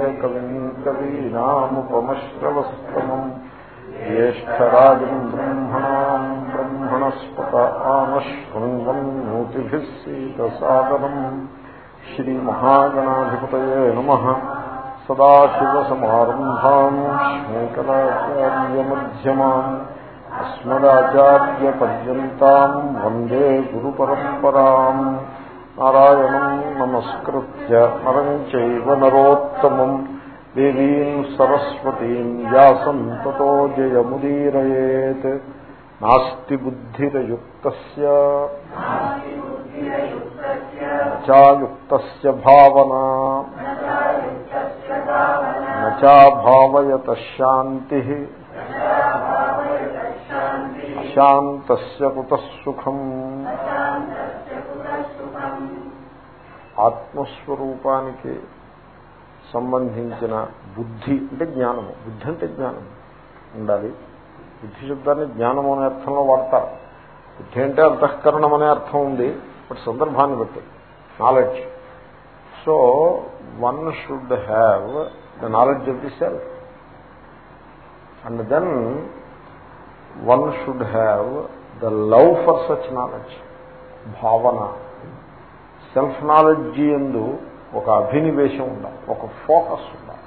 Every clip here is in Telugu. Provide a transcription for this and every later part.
कवीनामुपमश्रवस्तमम् ज्येष्ठराजम् ब्रह्मणाम् ब्रह्मणस्पत आमश्वङ्गम् नूतिभिः सीतसादनम् श्रीमहागणाधिपतये नमः सदाशिवसमारम्भाम् श्मेकराचार्यमध्यमाम् अस्मदाचार्यपर्यन्ताम् वन्दे गुरुपरम्पराम् నారాయణం నమస్కృత్య నరం చైవ నరోత్తమం దేవీం సరస్వతీం వ్యాసం తతో జయముదీరయేత్ నాస్తి బుద్ధిరయుక్త చాయుక్త భావనా నాభావయత శాంతి అశాంత కుత సుఖం ఆత్మస్వరూపానికి సంబంధించిన బుద్ధి అంటే జ్ఞానము. బుద్ధి అంటే జ్ఞానం ఉండాలి. బుద్ధి శబ్దాన్ని జ్ఞానం అనే అర్థంలో వాడతారు. బుద్ధి అంటే అంతఃకరణం అనే అర్థం ఉంది బట్ సందర్భాన్ని బట్టి knowledge so one should have the knowledge of the self and then one should have the love for such knowledge భావన సెల్ఫ్ నాలెడ్జ్ ఎందు ఒక అభినివేశం ఉండాలి ఒక ఫోకస్ ఉండాలి.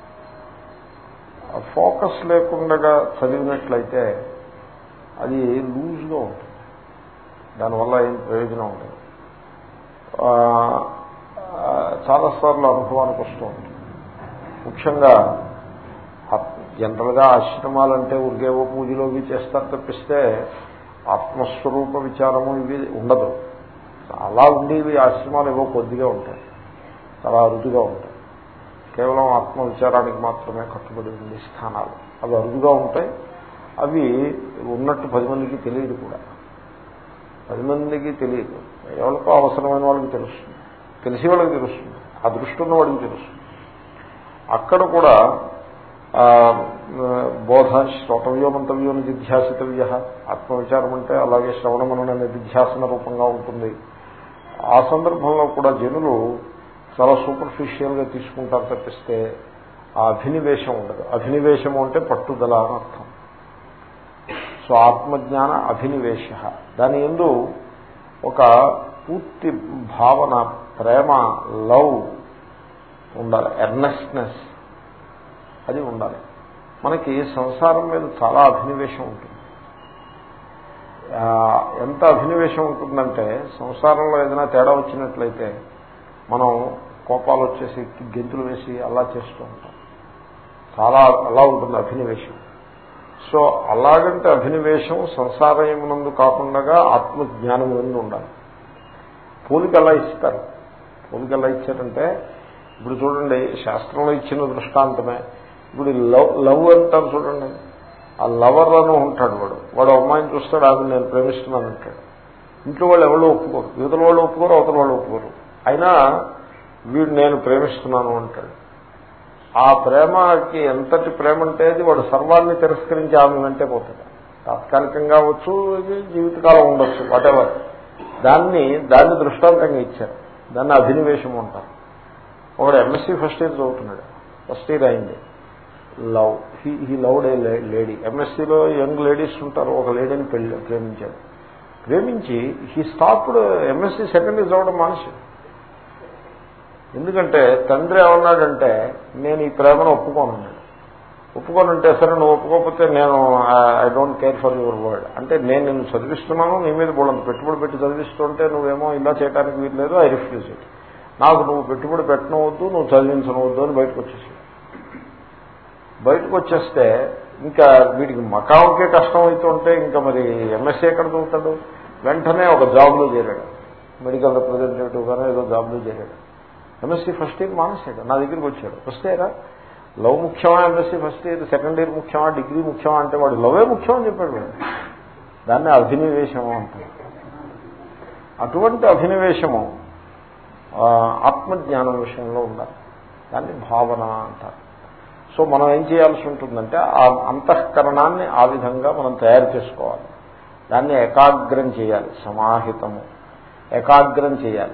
ఆ ఫోకస్ లేకుండా చదివినట్లయితే అది లూజ్గా ఉంటుంది. దానివల్ల ఏం ప్రయోజనం ఉంటుంది చాలాసార్లు అనుభవానికి వస్తూ ఉంటుంది. ముఖ్యంగా జనరల్గా ఆశ్రమాలంటే ఉరికేవో పూజలోవి చేస్తారు తప్పిస్తే ఆత్మస్వరూప విచారము ఇవి ఉండదు. చాలా ఉండేవి ఆశ్రమాలు ఏవో కొద్దిగా ఉంటాయి. చాలా అరుదుగా ఉంటాయి. కేవలం ఆత్మ విచారానికి మాత్రమే కట్టుబడి ఉండే స్థానాలు. అవి అరుదుగా ఉంటాయి. అవి ఉన్నట్టు పది మందికి తెలియదు కూడా. పది మందికి తెలియదు. ఎవరికో అవసరమైన వాళ్ళకి తెలుస్తుంది. తెలిసి వాళ్ళకి తెలుస్తుంది. ఆ దృష్టి ఉన్న వాడికి తెలుస్తుంది. అక్కడ కూడా బోధ శ్రోతవ్యో మంతవ్యోని నిధ్యాసితవ్య ఆత్మవిచారం అంటే అలాగే శ్రవణమనన నిధ్యాసన రూపంగా ఉంటుంది. ఆ సందర్భంలో కూడా జనులు చాలా సూపర్ఫిషియల్గా తీసుకుంటారు తప్పిస్తే ఆ అభినివేశం ఉండదు. అభినివేశము అంటే పట్టుదల అని అర్థం. సో ఆత్మజ్ఞాన అభినివేశ దాని ఎందు ఒక పూర్తి భావన ప్రేమ లవ్ ఉండాలి. ఎర్నెస్నెస్ అది ఉండాలి. మనకి సంసారం మీద చాలా అభినివేశం ఉంటుంది. ఎంత అభినవేశం ఉంటుందంటే సంసారంలో ఏదైనా తేడా వచ్చినట్లయితే మనం కోపాలు వచ్చేసి గెంతులు వేసి అలా చేస్తూ ఉంటాం. చాలా అలా ఉంటుంది అభినవేశం సో అలాగంటే అభినవేశం సంసారమునందు కాకుండా ఆత్మజ్ఞానం ఎందు ఉండాలి. పోలిక ఎలా ఇస్తారు. పోలిక ఎలా ఇచ్చారంటే ఇప్పుడు చూడండి శాస్త్రంలో ఇచ్చిన దృష్టాంతమే. ఇప్పుడు లవ్ లవ్ అంటారు చూడండి. ఆ లవర్ అను ఉంటాడు వాడు. వాడు అమ్మాయిని చూస్తాడు ఆమె నేను ప్రేమిస్తున్నాను అంటాడు. ఇంట్లో వాళ్ళు ఎవరు ఒప్పుకోరు. యువతల వాళ్ళు ఒప్పుకోరు అవతల వాళ్ళు ఒప్పుకోరు. అయినా వీడు నేను ప్రేమిస్తున్నాను అంటాడు. ఆ ప్రేమకి ఎంతటి ప్రేమ అంటే అది వాడు సర్వాన్ని తిరస్కరించి ఆమె వెంటే పోతాడు. తాత్కాలికంగా వచ్చు జీవితకాలం ఉండొచ్చు వాటెవర్ దాన్ని దాన్ని దృష్టాంతంగా ఇచ్చారు. దాన్ని అధినివేశం ఉంటారు ఒకడు ఎంఎస్సీ ఫస్ట్ ఇయర్ చదువుతున్నాడు. ఫస్ట్ ఇయర్ అయింది. Love he loved a lady ఎంఎస్సీలో young ladies ఉంటారు ఒక లేడీని పెళ్ళి ప్రేమించాడు ప్రేమించి he stopped MSc second year చదవడం మనిషి ఎందుకంటే తండ్రి ఏమన్నాడంటే నేను ఈ ప్రేమను ఒప్పుకోనున్నాడు ఒప్పుకోనంటే సరే నువ్వు ఒప్పుకోకపోతే నేను I don't care for your word అంటే నేను నిన్ను చదివిస్తున్నాను నీ మీద బోళ్ళంత పెట్టుబడి పెట్టి చదివిస్తుంటే నువ్వేమో ఇలా చేయడానికి వీల్లేదు ఐ రిఫ్యూజ్ ఇట్ నాకు నువ్వు పెట్టుబడి పెట్టనవద్దు నువ్వు చదివించనవద్దు అని బయటకు వచ్చేసి బయటకు వచ్చేస్తే ఇంకా వీడికి మకాంకే కష్టం అవుతుంటే ఇంకా మరి ఎంఎస్సీ ఎక్కడ చదువుతాడు వెంటనే ఒక జాబ్లో చేరాడు. మెడికల్ రిప్రజెంటేటివ్గానే ఏదో జాబ్లో చేరాడు. ఎంఎస్సీ ఫస్ట్ ఇయర్ మానేసాడు నా దగ్గరికి వచ్చాడు. వస్తేరా లవ్ ముఖ్యమా? MSc first year second year ముఖ్యమా? డిగ్రీ ముఖ్యమా? అంటే వాడు లవే ముఖ్యం అని చెప్పాడు వాడు. దాన్ని అభినవేశము అంటారు. అటువంటి అభినవేశము ఆత్మజ్ఞానం విషయంలో ఉండాలి. దాన్ని భావన అంటారు. సో మనం ఏం చేయాల్సి ఉంటుందంటే ఆ అంతఃకరణాన్ని ఆ విధంగా మనం తయారు చేసుకోవాలి. దాన్ని ఏకాగ్రం చేయాలి సమాహితము. ఏకాగ్రం చేయాలి.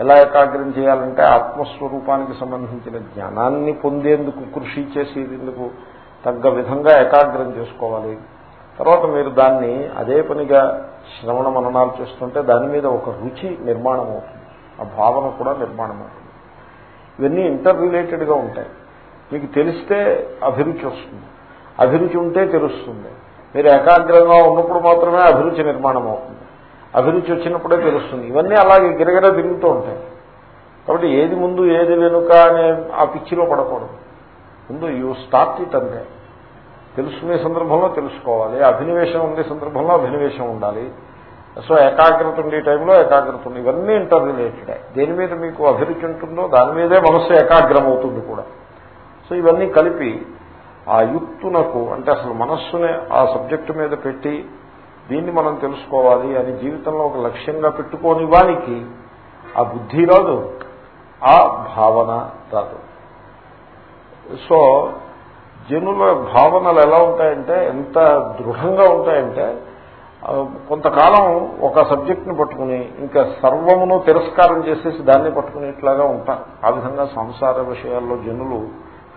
ఎలా ఏకాగ్రం చేయాలంటే ఆత్మస్వరూపానికి సంబంధించిన జ్ఞానాన్ని పొందేందుకు కృషి చేసేందుకు తగ్గ విధంగా ఏకాగ్రం చేసుకోవాలి. తర్వాత మీరు దాన్ని అదే పనిగా శ్రవణ మననాలు చేస్తుంటే దాని మీద ఒక రుచి నిర్మాణం అవుతుంది ఆ భావన కూడా నిర్మాణం అవుతుంది ఇవన్నీ ఇంటర్ రిలేటెడ్గా ఉంటాయి. మీకు తెలిస్తే అభిరుచి వస్తుంది. అభిరుచి ఉంటే తెలుస్తుంది. మీరు ఏకాగ్రంగా ఉన్నప్పుడు మాత్రమే అభిరుచి నిర్మాణం అవుతుంది. అభిరుచి వచ్చినప్పుడే తెలుస్తుంది. ఇవన్నీ అలాగే గిరగిర తిరుగుతూ ఉంటాయి. కాబట్టి ఏది ముందు ఏది వెనుక అనే ఆ పిచ్చిలో పడకూడదు. ముందు యూ స్టార్ట్ ఇట్ అంతే. తెలుసుకునే సందర్భంలో తెలుసుకోవాలి. అభినవేశం ఉండే సందర్భంలో అభినవేశం ఉండాలి. సో ఏకాగ్రత ఉండే టైంలో ఏకాగ్రత ఉంది ఇవన్నీ ఇంటర్ రిలేటెడ్ దేని మీద మీకు అభిరుచి ఉంటుందో దాని మీదే మనస్సు ఏకాగ్రం అవుతుంది కూడా. సో ఇవన్నీ కలిపి ఆ యుక్తునకు అంటే అసలు మనస్సునే ఆ సబ్జెక్టు మీద పెట్టి దీన్ని మనం తెలుసుకోవాలి అని జీవితంలో ఒక లక్ష్యంగా పెట్టుకోని వానికి ఆ బుద్ధి రాదు ఆ భావన రాదు. సో జనుల భావనలు ఎలా ఉంటాయంటే ఎంత దృఢంగా ఉంటాయంటే కొంతకాలం ఒక సబ్జెక్ట్ని పట్టుకుని ఇంకా సర్వమును తిరస్కారం చేసేసి దాన్ని పట్టుకునేట్లాగా ఉంటారు. ఆ విధంగా సంసార విషయాల్లో జనులు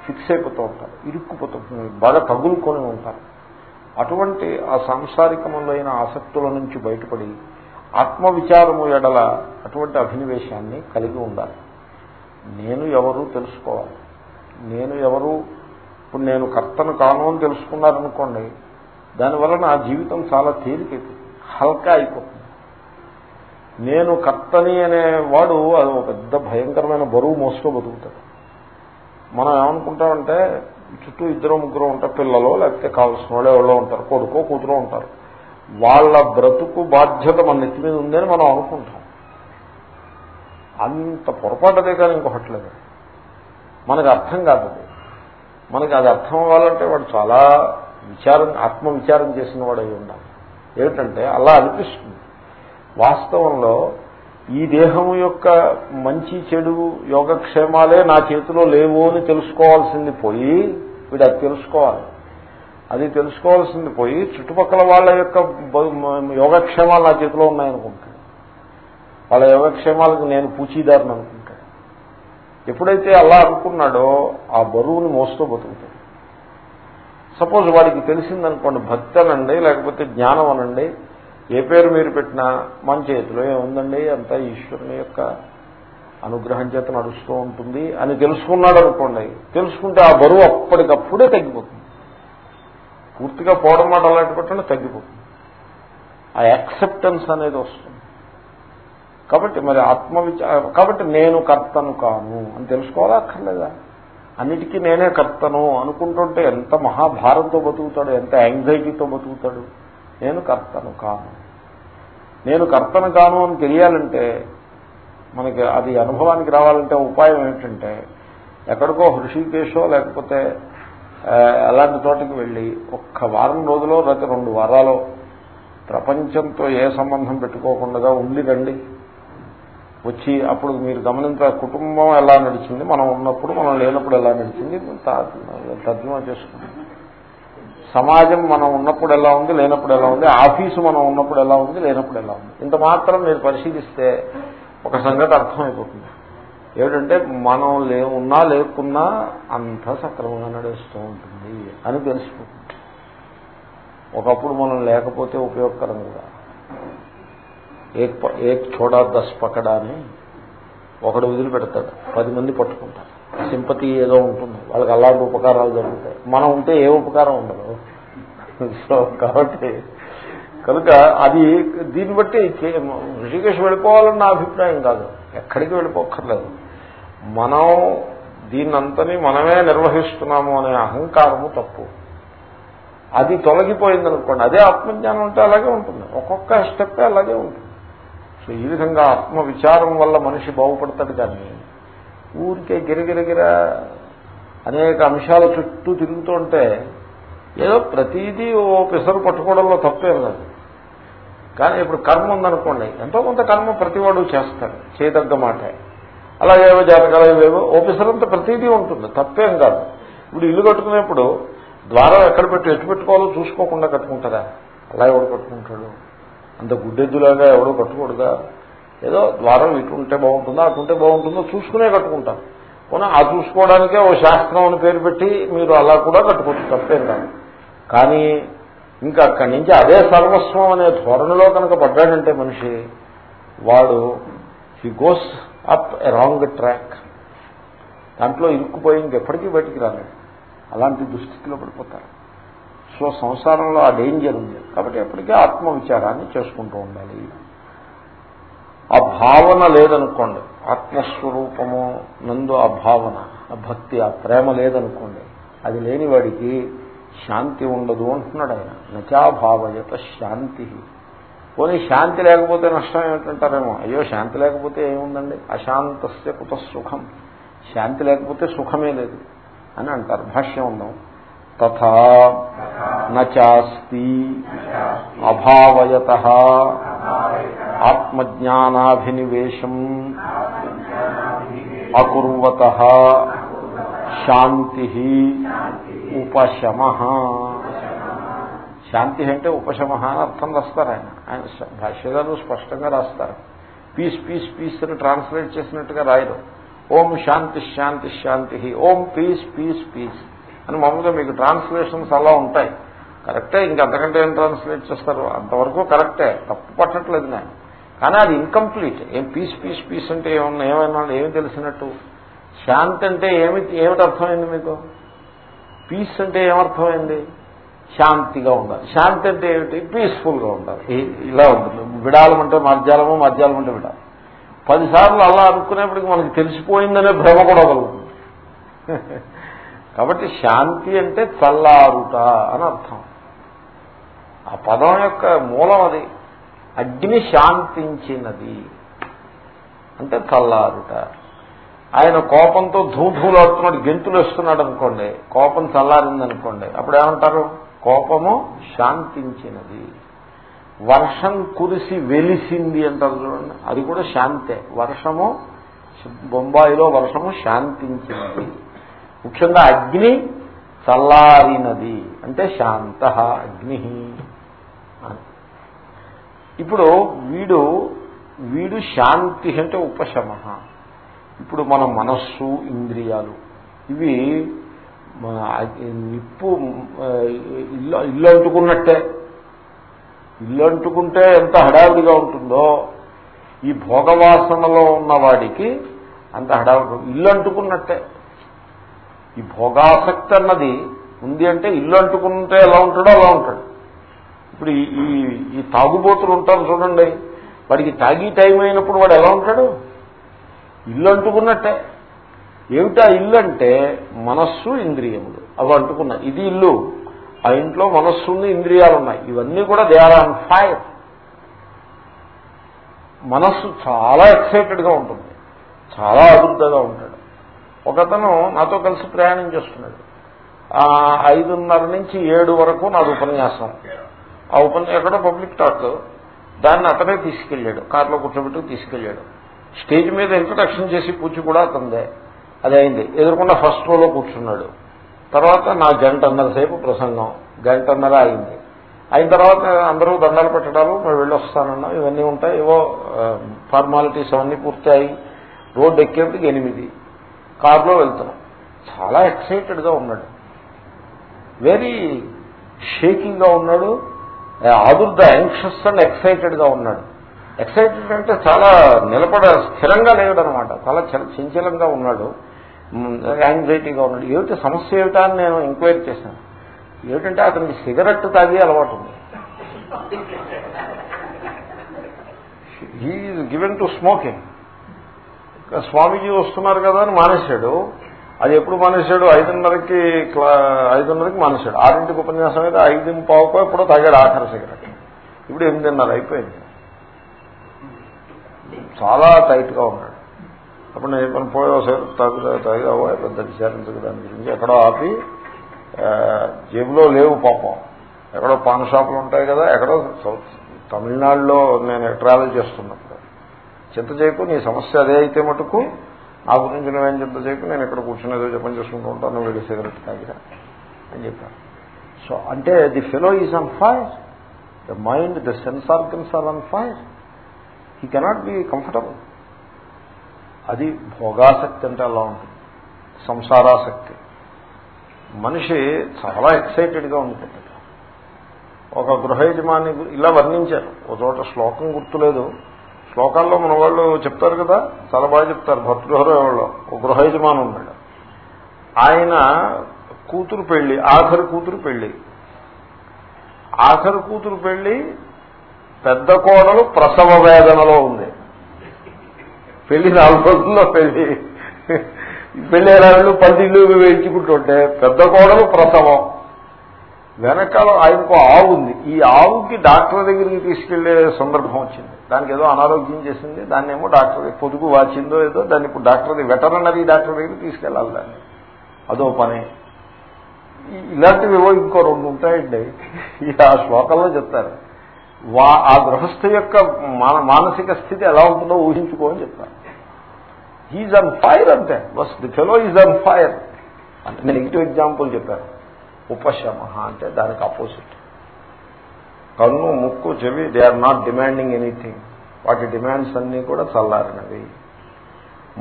ఫిక్స్ అయిపోతూ ఉంటారు ఇరుక్కుపోతూ బాగా తగులుకొని ఉంటారు. అటువంటి ఆ సాంసారికములైన ఆసక్తుల నుంచి బయటపడి ఆత్మవిచారము ఎడల అటువంటి అభినవేశాన్ని కలిగి ఉండాలి. నేను ఎవరు తెలుసుకోవాలి? నేను ఎవరు? ఇప్పుడు నేను కర్తను కాను అని తెలుసుకున్నారనుకోండి దానివల్ల నా జీవితం చాలా తేలికైపోతుంది హల్కా అయిపోతుంది. నేను కర్తని అనేవాడు అది ఒక పెద్ద భయంకరమైన బరువు మోసుకో బతుకుతాడు మనం ఏమనుకుంటామంటే చుట్టూ ఇద్దరు ముగ్గురు ఉంటారు పిల్లలు లేకపోతే కావాల్సిన వాళ్ళు ఎవరో ఉంటారు కొడుకో కూతురు ఉంటారు. వాళ్ళ బ్రతుకు బాధ్యత మన నెత్తి మీద ఉందని మనం అనుకుంటాం. అంత పొరపాటుదే కానీ ఇంకొకటి లేదు. మనకు అర్థం కాదు మనకి అది అర్థం అవ్వాలంటే వాడు చాలా విచారం ఆత్మ విచారం చేసిన వాడు అయి ఉండాలి. ఏమిటంటే అలా అనిపిస్తుంది. వాస్తవంలో ఈ దేహము యొక్క మంచి చెడు యోగక్షేమాలే నా చేతిలో లేవు అని తెలుసుకోవాల్సింది పోయి వీడు అది తెలుసుకోవాలి. అది తెలుసుకోవాల్సింది పోయి చుట్టుపక్కల వాళ్ళ యొక్క యోగక్షేమాలు నా చేతిలో ఉన్నాయనుకుంటాడు వాళ్ళ యోగక్షేమాలకు నేను పూచీదారుని అనుకుంటాడు ఎప్పుడైతే అలా అనుకున్నాడో ఆ బరువుని మోస్తూ బతుకుతాడు. సపోజ్ వాడికి తెలిసిందనుకోండి భక్తి అనండి లేకపోతే జ్ఞానం అనండి ఏ పేరు మీరు పెట్టినా మన చేతిలో ఏముందండి? అంతా ఈశ్వరుని యొక్క అనుగ్రహం చేత నడుస్తూ ఉంటుంది అని తెలుసుకున్నాడు అనుకోండి. తెలుసుకుంటే ఆ బరువు అప్పటికప్పుడే తగ్గిపోతుంది. పూర్తిగా పోవడం మాట అలాంటి పెట్టండి తగ్గిపోతుంది. ఆ యాక్సెప్టెన్స్ అనేది వస్తుంది. కాబట్టి మరి ఆత్మవిచార కాబట్టి నేను కర్తను కాను అని తెలుసుకోవాలా అక్కర్లేదా? అన్నిటికీ నేనే కర్తను అనుకుంటుంటే ఎంత మహాభారంతో బతుకుతాడు ఎంత యాంగ్జైటీతో బతుకుతాడు? నేను కర్తను కాను. నేను కర్తను కాను అని తెలియాలంటే మనకి అది అనుభవానికి రావాలంటే ఉపాయం ఏమిటంటే ఎక్కడికో హృషికేశో లేకపోతే అలాంటి చోటకి వెళ్ళి ఒక్క వారం రోజులో లేకపోతే రెండు వారాలు ప్రపంచంతో ఏ సంబంధం పెట్టుకోకుండా ఉండి రండి. వచ్చి అప్పుడు మీరు గమనించ కుటుంబం ఎలా నడిచింది మనం ఉన్నప్పుడు మనం లేనప్పుడు ఎలా నడిచింది తర్జుమా చేసుకుంటాం సమాజం మనం ఉన్నప్పుడు ఎలా ఉంది లేనప్పుడు ఎలా ఉంది ఆఫీసు మనం ఉన్నప్పుడు ఎలా ఉంది లేనప్పుడు ఎలా ఉంది. ఇంత మాత్రం మీరు పరిశీలిస్తే ఒక సంగతి అర్థమైపోతుంది. ఏమిటంటే మనం లే ఉన్నా లేకున్నా అంత సక్రమంగా నడుస్తూ ఉంటుంది అని తెలిసిపోతుంది. ఒకప్పుడు మనం లేకపోతే ఉపయోగకరం కూడా. ఏక్ ఏక్ చోడా దస్ పక్కడా అని ఒకడు వదిలిపెడతాడు. పది మంది పట్టుకుంటారు. సింపతి ఏదో ఉంటుంది. వాళ్ళకి అలాంటి ఉపకారాలు జరుగుతాయి. మనం ఉంటే ఏ ఉపకారం ఉండదు. సో కాబట్టి కనుక అది దీన్ని బట్టి ఋషికేశ్ వెళ్ళిపోవాలని నా అభిప్రాయం కాదు. ఎక్కడికి వెళ్ళిపోక్కర్లేదు. మనం దీన్నంతని మనమే నిర్వహిస్తున్నాము అనే అహంకారము తప్పు. అది తొలగిపోయిందనుకోండి అదే ఆత్మజ్ఞానం అంటే అలాగే ఉంటుంది. ఒక్కొక్క స్టెప్ అలాగే ఉంటుంది. సో ఈ విధంగా ఆత్మ విచారం వల్ల మనిషి బాగుపడతాడు కానీ ఊరికే గిరగిరగిర అనేక అంశాల చుట్టూ తిరుగుతుంటే ఏదో ప్రతిదీ ఓ పిసరు పట్టుకోవడంలో తప్పేం లేదు కానీ ఇప్పుడు కర్మ ఉందనుకోండి ఎంతో కొంత కర్మ ప్రతివాడు చేస్తాడు చేయదగ్గ మాట. అలాగేవో జాతకాలు ఇవేవో ఓ పిసరంతా ప్రతిదీ ఉంటుంది తప్పేం కాదు. ఇప్పుడు ఇల్లు కట్టుకునేప్పుడు ద్వారం ఎక్కడ పెట్టి ఎటు పెట్టుకోవాలో చూసుకోకుండా కట్టుకుంటారా అలా ఎవడు కట్టుకుంటాడు? అంత గుడ్డెద్దులాగా ఎవడో కట్టుకూడదా ఏదో ద్వారం ఇటు ఉంటే బాగుంటుందో అటు ఉంటే బాగుంటుందో చూసుకునే కట్టుకుంటారు పోనీ ఆ చూసుకోవడానికే ఓ శాస్త్రం అని పేరు పెట్టి మీరు అలా కూడా కట్టుకోవచ్చు తప్పేం కాదు. కానీ ఇంకా అక్కడి నుంచి అదే సర్వస్వం అనే ధోరణిలో కనుక పడ్డాడంటే మనిషి వాడు he goes up a wrong track దాంట్లో ఇరుక్కుపోయి ఇంకెప్పటికీ బయటికి రాలేదు. అలాంటి దుస్థితిలో పడిపోతారు. సో సంసారంలో ఆ డేంజర్ ఉంది. కాబట్టి ఎప్పటికీ ఆత్మవిచారాన్ని చేసుకుంటూ ఉండాలి. ఆ భావన లేదనుకోండి ఆత్మస్వరూపము నందు ఆ భావన ఆ భక్తి ఆ ప్రేమ లేదనుకోండి అది లేని వాడికి శాంతి ఉండదు అంటున్నాడు ఆయన. నచాభావయత శాంతి. పోనీ శాంతి లేకపోతే నష్టం ఏమిటంటారేమో? అయ్యో శాంతి లేకపోతే ఏముందండి? అశాంతస్య కుత సుఖం శాంతి లేకపోతే సుఖమే లేదు అని అంటారు. భాష్యం ఉందాం? తథా నాస్తి అభావయత ఆత్మజ్ఞానాభినివేశం అకుర్వత శాంతి ఉపశమ. శాంతి అంటే ఉపశమ అని అర్థం రాస్తారు ఆయన. ఆయన భాష్యగారు స్పష్టంగా రాస్తారు. పీస్ పీస్ పీస్ అని ట్రాన్స్లేట్ చేసినట్టుగా రాయరు. ఓం శాంతి శాంతి శాంతి ఓం పీస్ పీస్ పీస్ అని మామూలుగా మీకు ట్రాన్స్లేషన్స్ అలా ఉంటాయి. కరెక్టే ఇంకంతకంటే ఏం ట్రాన్స్లేట్ చేస్తారు? అంతవరకు కరెక్టే తప్పు పట్టట్లేదు నేను. కానీ అది ఇన్కంప్లీట్. ఏం పీస్ పీస్ పీస్ అంటే ఏమన్నా ఏమైనా ఏమి తెలిసినట్టు? శాంతి అంటే ఏమి ఏమిటి అర్థమైంది మీకు? పీస్ అంటే ఏమర్థమైంది? శాంతిగా ఉండాలి. శాంతి అంటే ఏమిటి? పీస్ఫుల్గా ఉండాలి. ఇలా ఉంటుంది. విడాలం అంటే మధ్యాలము మధ్యాలం అంటే విడాలి. పదిసార్లు అలా అనుకునేప్పటికి మనకి తెలిసిపోయిందనే భ్రమ కూడా కలుగుతుంది. కాబట్టి శాంతి అంటే చల్లారుట అని అర్థం. ఆ పదం యొక్క మూలం అది. అగ్ని శాంతించినది. అంటే చల్లారుట. ఆయన కోపంతో ధూధూలాడుతున్నాడు గెంతులు వేస్తున్నాడు అనుకోండి కోపం చల్లారిందనుకోండి అప్పుడు ఏమంటారు? కోపము శాంతించినది. వర్షం కురిసి వెలిసింది అంటారు చూడండి అది కూడా శాంతే. వర్షము బొంబాయిలో వర్షము శాంతించినది. ముఖ్యంగా అగ్ని చల్లారినది అంటే శాంత అగ్ని. ఇప్పుడు వీడు వీడు శాంతి అంటే ఉపశమ ఇప్పుడు మన మనస్సు ఇంద్రియాలు. ఇవి నిప్పు ఇల్లు ఇల్లు అంటుకున్నట్టే. ఇల్లు అంటుకుంటే ఎంత హడావిడిగా ఉంటుందో ఈ భోగవాసనలో ఉన్నవాడికి అంత హడావిడి ఇల్లు అంటుకున్నట్టే. ఈ భోగాసక్తి అన్నది ఉంది అంటే ఇల్లు అంటుకుంటే ఎలా ఉంటాడో అలా ఉంటాడు. ఇప్పుడు ఈ ఈ తాగుబోతులు ఉంటారు చూడండి. వాడికి తాగి టైం అయినప్పుడు వాడు ఎలా ఉంటాడు? ఇల్లు అంటుకున్నట్టే. ఏమిటా ఇల్లు అంటే మనస్సు ఇంద్రియములు. అవి అంటుకున్నాయి. ఇది ఇల్లు. ఆ ఇంట్లో మనస్సు ఇంద్రియాలు ఉన్నాయి ఇవన్నీ కూడా దే ఆర్ ఆన్ ఫైర్ మనస్సు చాలా ఎక్సైటెడ్గా ఉంటుంది. చాలా అభివృద్ధిగా ఉంటాడు. ఒకతను నాతో కలిసి ప్రయాణం చేస్తున్నాడు. ఐదున్నర నుంచి ఏడు వరకు నాది ఉపన్యాసం. ఆ ఉపన్యాసం ఎక్కడో పబ్లిక్ టాక్. దాన్ని అతనే తీసుకెళ్ళాడు కారులో కూర్చోబెట్టుకు తీసుకెళ్ళాడు స్టేజ్ మీద ఇంట్రడక్షన్ చేసి పూజ కూడా అతందే అది అయింది. ఎదుర్కొన్న ఫస్ట్ రోలో కూర్చున్నాడు. తర్వాత నా గంటన్నర సేపు ప్రసంగం. గంటన్నర అయింది. అయిన తర్వాత అందరూ దండాలు పెట్టడాలు మేము వెళ్ళొస్తానన్నా ఇవన్నీ ఉంటాయి. ఏవో ఫార్మాలిటీస్ అవన్నీ పూర్తయి. రోడ్డు ఎక్కేందుకు ఎనిమిది. కారులో వెళ్తున్నాం. చాలా ఎక్సైటెడ్గా ఉన్నాడు. వెరీ షేకింగ్గా ఉన్నాడు. ఆదుర్ద యాంక్షస్ అండ్ ఎక్సైటెడ్గా ఉన్నాడు. ఎక్సైటెడ్ అంటే చాలా నిలబడ స్థిరంగా లేడు అనమాట చాలా చంచలంగా ఉన్నాడు. యాంగ్జైటీగా ఉన్నాడు. ఏమిటి సమస్య ఏమిటా అని నేను ఎంక్వైరీ చేశాను. ఏమిటంటే అతనికి సిగరెట్ తాగి అలవాటు ఉంది. హీఈ్ గివెన్ టు స్మోకింగ్ స్వామీజీ వస్తున్నారు కదా అని మానేశాడు. అది ఎప్పుడు మానేశాడు? ఐదున్నరకి ఐదున్నరకి మానేశాడు. ఆరింటికి ఉపన్యాసం అయితే ఐదు పావుకో ఎప్పుడో తాగాడు ఆఖరి సిగరెట్. ఇప్పుడు ఎనిమిదిన్నర అయిపోయింది. చాలా టైట్గా ఉన్నాడు. అప్పుడు నేను మనం పోయేసారి తాగుతా తాగావో పెద్ద విచారించక దాని గురించి ఎక్కడో ఆపి జేబులో లేవు పాపం. ఎక్కడో పాన్ షాపులు ఉంటాయి కదా ఎక్కడో తమిళనాడులో నేను ట్రావెల్ చేస్తున్నప్పుడు. చింత చేయకు నీ సమస్య అదే అయితే మటుకు నా గురించి నువ్వేం చింత చేయకు నేను ఇక్కడ కూర్చుని ఏదో జపం చేసుకుంటూ ఉంటాను వీడి సిగరెట్ తాగిరా. అని చెప్పాను సో అంటే the fellow is on fire. The mind the sense organs are on fire. He cannot be comfortable అది భోగాసక్తి అంటే అలా ఉంటుంది. సంసారాసక్తి. మనిషి చాలా ఎక్సైటెడ్గా ఉంటుంది. ఒక గృహ యజమాని ఇలా వర్ణించారు. ఒక చోట శ్లోకం గుర్తులేదు. శ్లోకాల్లో మన వాళ్ళు చెప్తారు కదా చాలా బాగా చెప్తారు. భర్తృహర వాళ్ళు ఒక గృహ యజమాని ఉన్నాడు. ఆయన కూతురు పెళ్ళి ఆఖరి కూతురు పెళ్ళి ఆఖరి కూతురు పెళ్ళి పెద్ద కోడలు ప్రసవ వేదనలో ఉంది. పెళ్ళి నాలుగు రోజుల్లో పెళ్ళి. పెళ్ళి వాళ్ళు పందిళ్ళు వేయించుకుంటుంటే పెద్ద కోడలు ప్రసవం. వెనకాల ఆయనకు ఆవు ఉంది. ఈ ఆవుకి డాక్టర్ దగ్గరికి తీసుకెళ్ళే సందర్భం వచ్చింది. దానికి ఏదో అనారోగ్యం చేసింది. దాన్ని ఏమో డాక్టర్ పొదుగు వాచిందో ఏదో దాన్ని ఇప్పుడు డాక్టర్ వెటరనరీ డాక్టర్ దగ్గరికి తీసుకెళ్ళాలి దాన్ని. అదో పని. ఇలాంటివి ఏవో ఇంకో రెండు ఉంటాయండి. ఇక ఆ శ్లోకంలో చెప్తారు. వా ఆ గృహస్థ యొక్క మానసిక స్థితి ఎలా ఉంటుందో ఊహించుకో అని చెప్తారు. హీజ్ అన్ ఫైర్ అంతే but the fellow is on fire అంటే నెగిటివ్ ఎగ్జాంపుల్ చెప్పాను ఉపశమ అంటే దానికి ఆపోజిట్ కన్ను ముక్కు చెవి they are not demanding anything వాటి డిమాండ్స్ అన్నీ కూడా చల్లారినవి.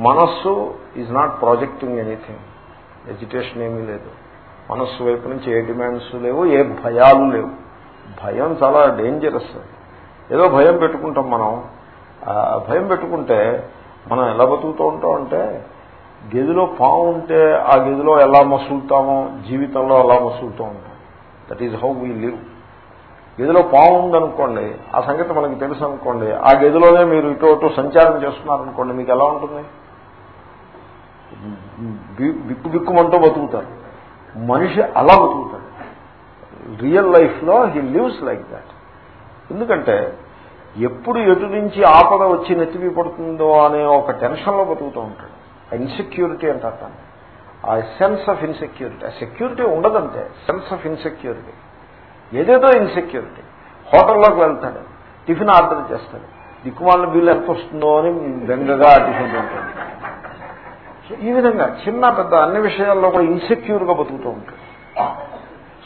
మనస్సు ఈజ్ నాట్ ప్రాజెక్టింగ్ ఎనీథింగ్ ఎడ్యుటేషన్ ఏమీ లేదు. మనస్సు వైపు నుంచి ఏ డిమాండ్స్ లేవు ఏ భయాలు లేవు. భయం చాలా డేంజరస్ ఏదో భయం పెట్టుకుంటాం మనం. భయం పెట్టుకుంటే మనం ఎలా బతుకుతూ ఉంటాం అంటే గదిలో పాము ఉంటే ఆ గదిలో ఎలా మసులుతామో జీవితంలో అలా మసులుతూ ఉంటాం. That is how we live గదిలో పాము ఉందనుకోండి ఆ సంగతి మనకి తెలుసు అనుకోండి ఆ గదిలోనే మీరు ఇటు అటు సంచారం చేస్తున్నారనుకోండి మీకు ఎలా ఉంటుంది? బిక్కు బిక్కుమంటూ బతుకుతారు. మనిషి అలా బతుకుతాడు. రియల్ లైఫ్లో హీ లివ్స్ లైక్ దాట్. ఎందుకంటే ఎప్పుడు ఎటు నుంచి ఆపద వచ్చి నెత్తివి పడుతుందో అనే ఒక టెన్షన్లో బతుకుతూ ఉంటాడు. ఇన్సెక్యూరిటీ అంటారు ఆ సెన్స్ ఆఫ్ ఇన్సెక్యూరిటీ ఆ సెక్యూరిటీ ఉండదంటే సెన్స్ ఆఫ్ ఇన్సెక్యూరిటీ ఏదేదో ఇన్సెక్యూరిటీ హోటల్లోకి వెళ్తాడు టిఫిన్ ఆర్డర్ చేస్తాడు. దిక్కుమాల బిల్లు ఎంత వస్తుందో అని బెంగగా టిఫిన్ తింటాడు. సో ఈ విధంగా చిన్న పెద్ద అన్ని విషయాల్లో కూడా ఇన్సెక్యూర్గా బతుకుతూ ఉంటాడు.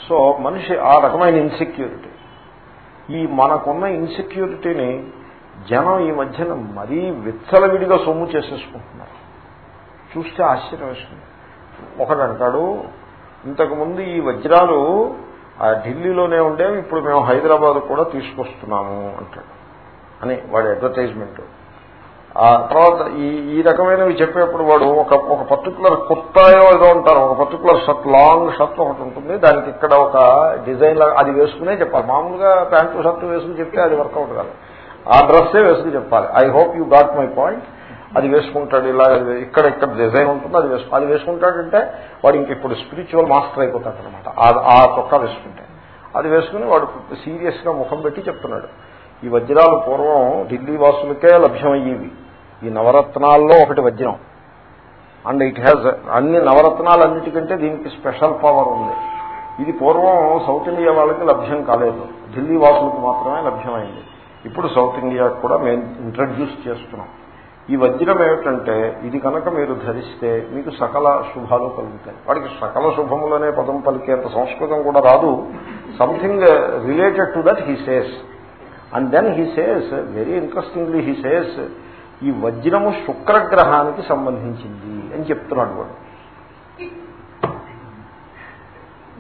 సో మనిషి ఆ రకమైన ఇన్సెక్యూరిటీ ఈ మనకున్న ఇన్సెక్యూరిటీని జనం ఈ మధ్యన మరీ విచ్చలవిడిగా సొమ్ము చేసేసుకుంటున్నారు. చూస్తే ఆశ్చర్యం వేస్తుంది ఒకడంటాడు ఇంతకుముందు ఈ వజ్రాలు ఆ ఢిల్లీలోనే ఉండేవి ఇప్పుడు మేము హైదరాబాద్ కూడా తీసుకొస్తున్నాము అంటాడు. అని వాడి అడ్వర్టైజ్మెంట్ తర్వాత ఈ ఈ రకమైనవి చెప్పేప్పుడు వాడు ఒక ఒక పర్టికులర్ కుర్తాయో ఏదో ఉంటారు ఒక పర్టికులర్ షర్ట్ లాంగ్ షర్ట్ ఒకటి ఉంటుంది. దానికి ఇక్కడ ఒక డిజైన్ లాగా అది వేసుకునే చెప్పాలి. మామూలుగా ప్యాంటు షర్ట్ వేసుకుని చెప్తే అది వర్కౌట్ కాదు. ఆ డ్రెస్సే వేసుకుని చెప్పాలి. I hope you got my point అది వేసుకుంటాడు ఇలా ఇక్కడ ఇక్కడ డిజైన్ ఉంటుంది అది వేసుకు అది వేసుకుంటాడంటే వాడు ఇంక ఇప్పుడు స్పిరిచువల్ మాస్టర్ అయిపోతాడు అనమాట ఆ తొక్క వేసుకుంటే. అది వేసుకుని వాడు సీరియస్గా ముఖం పెట్టి చెప్తున్నాడు. ఈ వజ్రాలు పూర్వం ఢిల్లీ వాసులకే లభ్యమయ్యేవి. ఈ నవరత్నాల్లో ఒకటి వజ్రం. అండ్ ఇట్ హ్యాజ్ అన్ని నవరత్నాలన్నిటికంటే దీనికి స్పెషల్ పవర్ ఉంది. ఇది పూర్వం సౌత్ ఇండియా వాళ్ళకి లభ్యం కాలేదు. ఢిల్లీ వాసులకు మాత్రమే లభ్యమైంది. ఇప్పుడు సౌత్ ఇండియాకు కూడా మేము ఇంట్రడ్యూస్ చేస్తున్నాం. ఈ వజ్రం ఏమిటంటే ఇది కనుక మీరు ధరిస్తే మీకు సకల శుభాలు కలుగుతాయి. వాడికి సకల శుభములనే పదం పలికేంత సంస్కృతం కూడా రాదు. Something related to that he says and then he says very interestingly he says ఈ వజ్రము శుక్రగ్రహానికి సంబంధించింది అని చెప్తున్నాడు వాడు.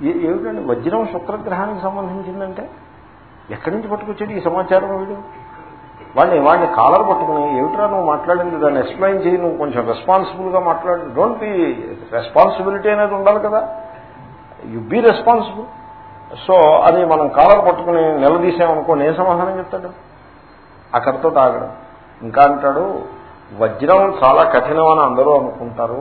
ఏమిటండి? వజ్రం శుక్రగ్రహానికి సంబంధించిందంటే? ఎక్కడి నుంచి పట్టుకొచ్చాడు ఈ సమాచారం వీడు? వాడిని వాడిని కాలర్ పట్టుకుని ఏమిట్రా నువ్వు మాట్లాడింది? దాన్ని ఎక్స్ప్లెయిన్ చేయి నువ్వు కొంచెం రెస్పాన్సిబుల్గా మాట్లాడు. డోంట్ బి రెస్పాన్సిబిలిటీ అనేది ఉండాలి కదా. యు బీ రెస్పాన్సిబుల్ సో అది మనం కాలర్ పట్టుకుని నిలదీసామనుకో నేను సమాధానం చెప్తాడు. అక్కడితో తాగడం. ఇంకా అంటాడు వజ్రం చాలా కఠినం అని అందరూ అనుకుంటారు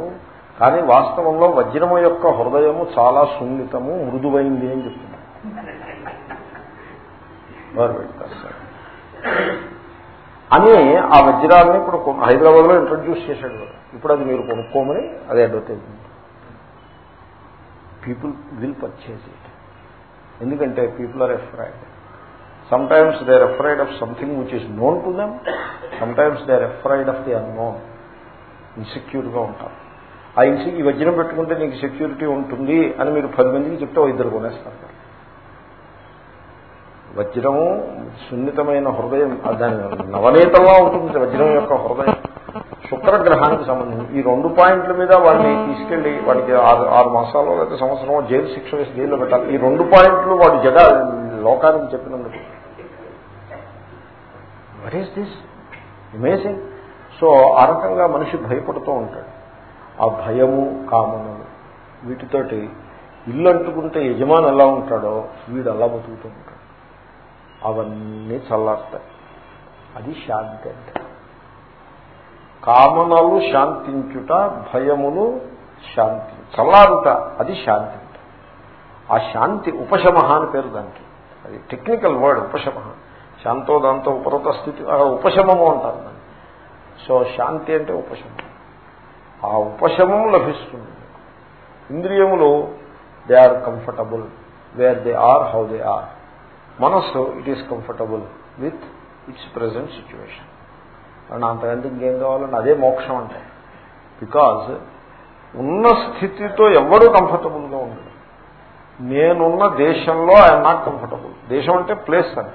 కానీ వాస్తవంలో వజ్రము యొక్క హృదయము చాలా సున్నితము మృదువైంది అని చెప్తున్నారు అని ఆ వజ్రాలని ఇప్పుడు హైదరాబాద్లో ఇంట్రడ్యూస్ చేశాడు ఇప్పుడు అది మీరు కొనుక్కోమని అది advertisement people will purchase it ఎందుకంటే people are afraid sometimes are afraid of of which is known known to sometimes they are afraid of the unknown. The unknown ఇన్సెక్యూర్గా ఉంటారు. ఆ ఇన్సి ఈ వజ్రం పెట్టుకుంటే నీకు సెక్యూరిటీ ఉంటుంది అని మీరు పది మందికి చెప్తే ఇద్దరు కొనేస్తారు. వజ్రము సున్నితమైన హృదయం దాని నవనీతంగా ఉంటుంది వజ్రం యొక్క హృదయం. శుక్రగ్రహానికి సంబంధించి ఈ రెండు పాయింట్ల మీద వాడిని తీసుకెళ్ళి వాడికి ఆరు ఆరు మాసాలు లేదా సంవత్సరం జైలు శిక్ష వేసి జైల్లో పెట్టాలి. ఈ రెండు పాయింట్లు వాడు జగ లోకానికి చెప్పినందుకు. What is this amazing so ఆ రకంగా మనిషి భయపడుతూ ఉంటాడు. ఆ భయము కామనలు వీటితోటి ఇల్లు అంటుకుంటే యజమాని ఎలా ఉంటాడో వీడు అలా బతుకుతూ ఉంటాడు. అవన్నీ చల్లారుతాయి. అది శాంతి అంటే. కామనలు శాంతించుట భయములు శాంతి చల్లారుట అది శాంతి అంటే. ఆ శాంతి ఉపశమ అని పేరు దానికి. అది టెక్నికల్ వర్డ్ ఉపశమ శాంతో దాంతో ఉపరత స్థితి ఉపశమము అంటారు సో శాంతి అంటే ఉపశమం. ఆ ఉపశమం లభిస్తుంది. ఇంద్రియములు they are comfortable where they are how they are మనస్సు it is comfortable with its present situation and అంతకంటే ఇంకేం కావాలంటే అదే మోక్షం అంటే. బికాజ్ ఉన్న స్థితితో ఎవడు కంఫర్టబుల్గా ఉండదు నేనున్న దేశంలో ఐఎమ్ నాట్ కంఫర్టబుల్ దేశం అంటే ప్లేస్ అని.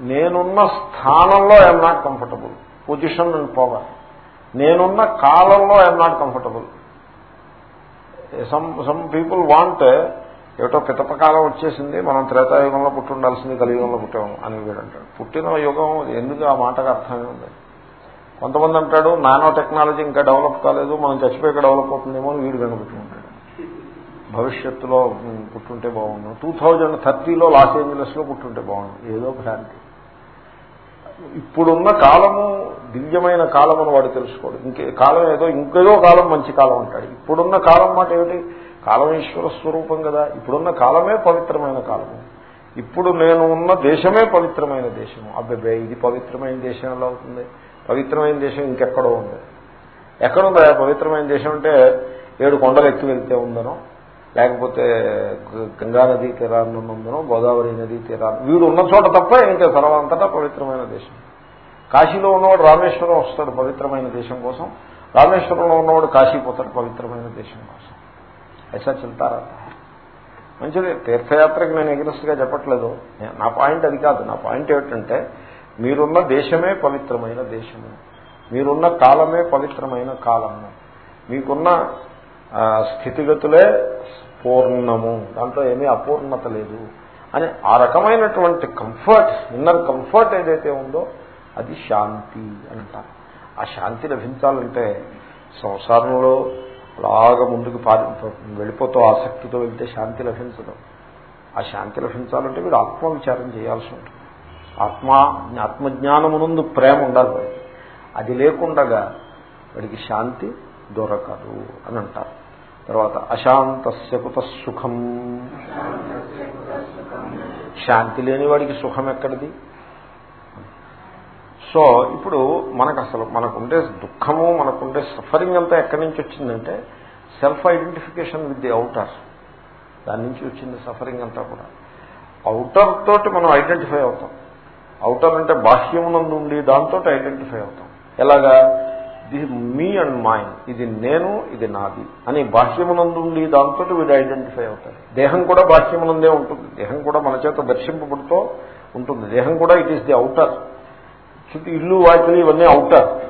నేనున్న స్థానంలో I'm not comfortable position and power నేనున్న కాలంలో I'm not comfortable some some people want ఏటో పితపకాలం వచ్చేసింది మనం త్రేతాయుగంలో పుట్టి ఉండాల్సింది కలియుగంలో పుట్టాము అని వీడు అంటాడు. పుట్టిన యుగం ఎందుకు ఆ మాటకు అర్థమే ఉంది? కొంతమంది అంటాడు నానో టెక్నాలజీ ఇంకా డెవలప్ కాలేదు మనం చచ్చిపోయాక డెవలప్ అవుతుందేమో అని వీడు కనుకుంటుంటాడు భవిష్యత్తులో పుట్టుంటే బాగుండు. టూ థౌజండ్ థర్టీలో లాస్ ఏంజలస్లో పుట్టుంటే బాగుండు. ఏదో భ్రాంతి. ఇప్పుడున్న కాలము దివ్యమైన కాలం అని వాడు తెలుసుకోడు. ఇంకే కాలం ఏదో ఇంకేదో కాలం మంచి కాలం అంటాడు. ఇప్పుడున్న కాలం మాట ఏమిటి? కాలం ఈశ్వర స్వరూపం కదా. ఇప్పుడున్న కాలమే పవిత్రమైన కాలము. ఇప్పుడు నేను ఉన్న దేశమే పవిత్రమైన దేశము. అబ్బాయి ఇది పవిత్రమైన దేశం ఎలా అవుతుంది? పవిత్రమైన దేశం ఇంకెక్కడో ఉంది. ఎక్కడుందా? పవిత్రమైన దేశం అంటే ఏడు కొండలు ఎక్కి వెళ్తే ఉందనో లేకపోతే గంగా నదీ తీరాన్ని గోదావరి నదీ తీరాన్ని వీడు ఉన్న చోట తప్ప ఇంకా సర్వంతటా పవిత్రమైన దేశం. కాశీలో ఉన్నవాడు రామేశ్వరం వస్తాడు పవిత్రమైన దేశం కోసం. రామేశ్వరంలో ఉన్నవాడు కాశీ పోతాడు పవిత్రమైన దేశం కోసం. ఐసా చెల్తారా మంచిది. తీర్థయాత్రకి నేను ఎగ్రెస్ట్గా చెప్పట్లేదు. నా పాయింట్ అది కాదు. నా పాయింట్ ఏమిటంటే మీరున్న దేశమే పవిత్రమైన దేశము. మీరున్న కాలమే పవిత్రమైన కాలము. మీకున్న స్థితిగతులే పూర్ణము దాంట్లో ఏమీ అపూర్ణత లేదు. అని ఆ రకమైనటువంటి కంఫర్ట్ ఇన్నర్ కంఫర్ట్ ఏదైతే ఉందో అది శాంతి అంటారు. ఆ శాంతి లభించాలంటే సంసారంలో అలాగా ముందుకు పారి వెళ్ళిపోతూ ఆసక్తితో వెళ్తే శాంతి లభించదు. ఆ శాంతి లభించాలంటే వీడు ఆత్మవిచారం చేయాల్సి ఉంటుంది. ఆత్మ ఆత్మజ్ఞానమునందు ప్రేమ ఉండాలి. అది లేకుండగా వాడికి శాంతి దొరకదు అని అంటారు. తర్వాత అశాంతస్య కుత సుఖం. శాంతి లేని వాడికి సుఖం ఎక్కడిది? సో ఇప్పుడు మనకు అసలు మనకుండే దుఃఖము మనకుండే సఫరింగ్ అంతా ఎక్కడి నుంచి వచ్చిందంటే self identification with the outer దాని నుంచి వచ్చింది సఫరింగ్ అంతా కూడా. అవుటర్ తోటి మనం ఐడెంటిఫై అవుతాం. అవుటర్ అంటే బాహ్యమునందు ఉండి దాంతో ఐడెంటిఫై అవుతాం. ఎలాగా? ది మీ అండ్ మైండ్ ఇది నేను ఇది నాది. అని బాహ్యమునందుండి దాంతో వీడు ఐడెంటిఫై అవుతాడు. దేహం కూడా బాహ్యమునందే ఉంటుంది. దేహం కూడా మన చేత దర్శింపబడుతూ ఉంటుంది. దేహం కూడా ఇట్ ఈస్ ది అవుటర్ చుట్టూ ఇల్లు వాకిలు ఇవన్నీ అవుటర్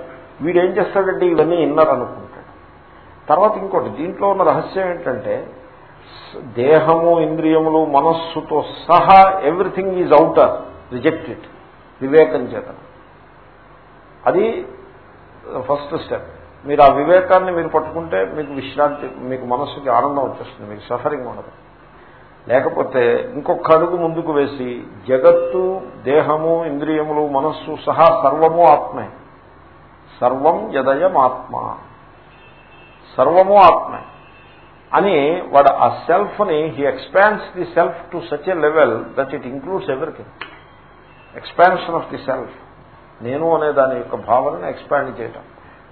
వీడు ఏం చేస్తాడంటే ఇవన్నీ ఇన్నర్ అనుకుంటాడు. తర్వాత ఇంకోటి దీంట్లో ఉన్న రహస్యం ఏంటంటే దేహము ఇంద్రియములు మనస్సుతో సహా ఎవ్రీథింగ్ ఈజ్ అవుటర్ రిజెక్టెడ్ వివేకం చేత. అది ఫస్ట్ స్టెప్. మీరు ఆ వివేకాన్ని మీరు పట్టుకుంటే మీకు విశ్రాంతి మీకు మనస్సుకి ఆనందం వచ్చేస్తుంది మీకు సఫరింగ్ ఉండదు. లేకపోతే ఇంకొక అడుగు ముందుకు వేసి జగత్తు దేహము ఇంద్రియములు మనస్సు సహా సర్వము ఆత్మే. సర్వం యదయం ఆత్మ సర్వము ఆత్మే. అని వాడు ఆ సెల్ఫ్ని he expands the self to such a level that it includes everything. Expansion of the self. నేను అనే దాని యొక్క భావనను ఎక్స్పాండ్ చేయటం.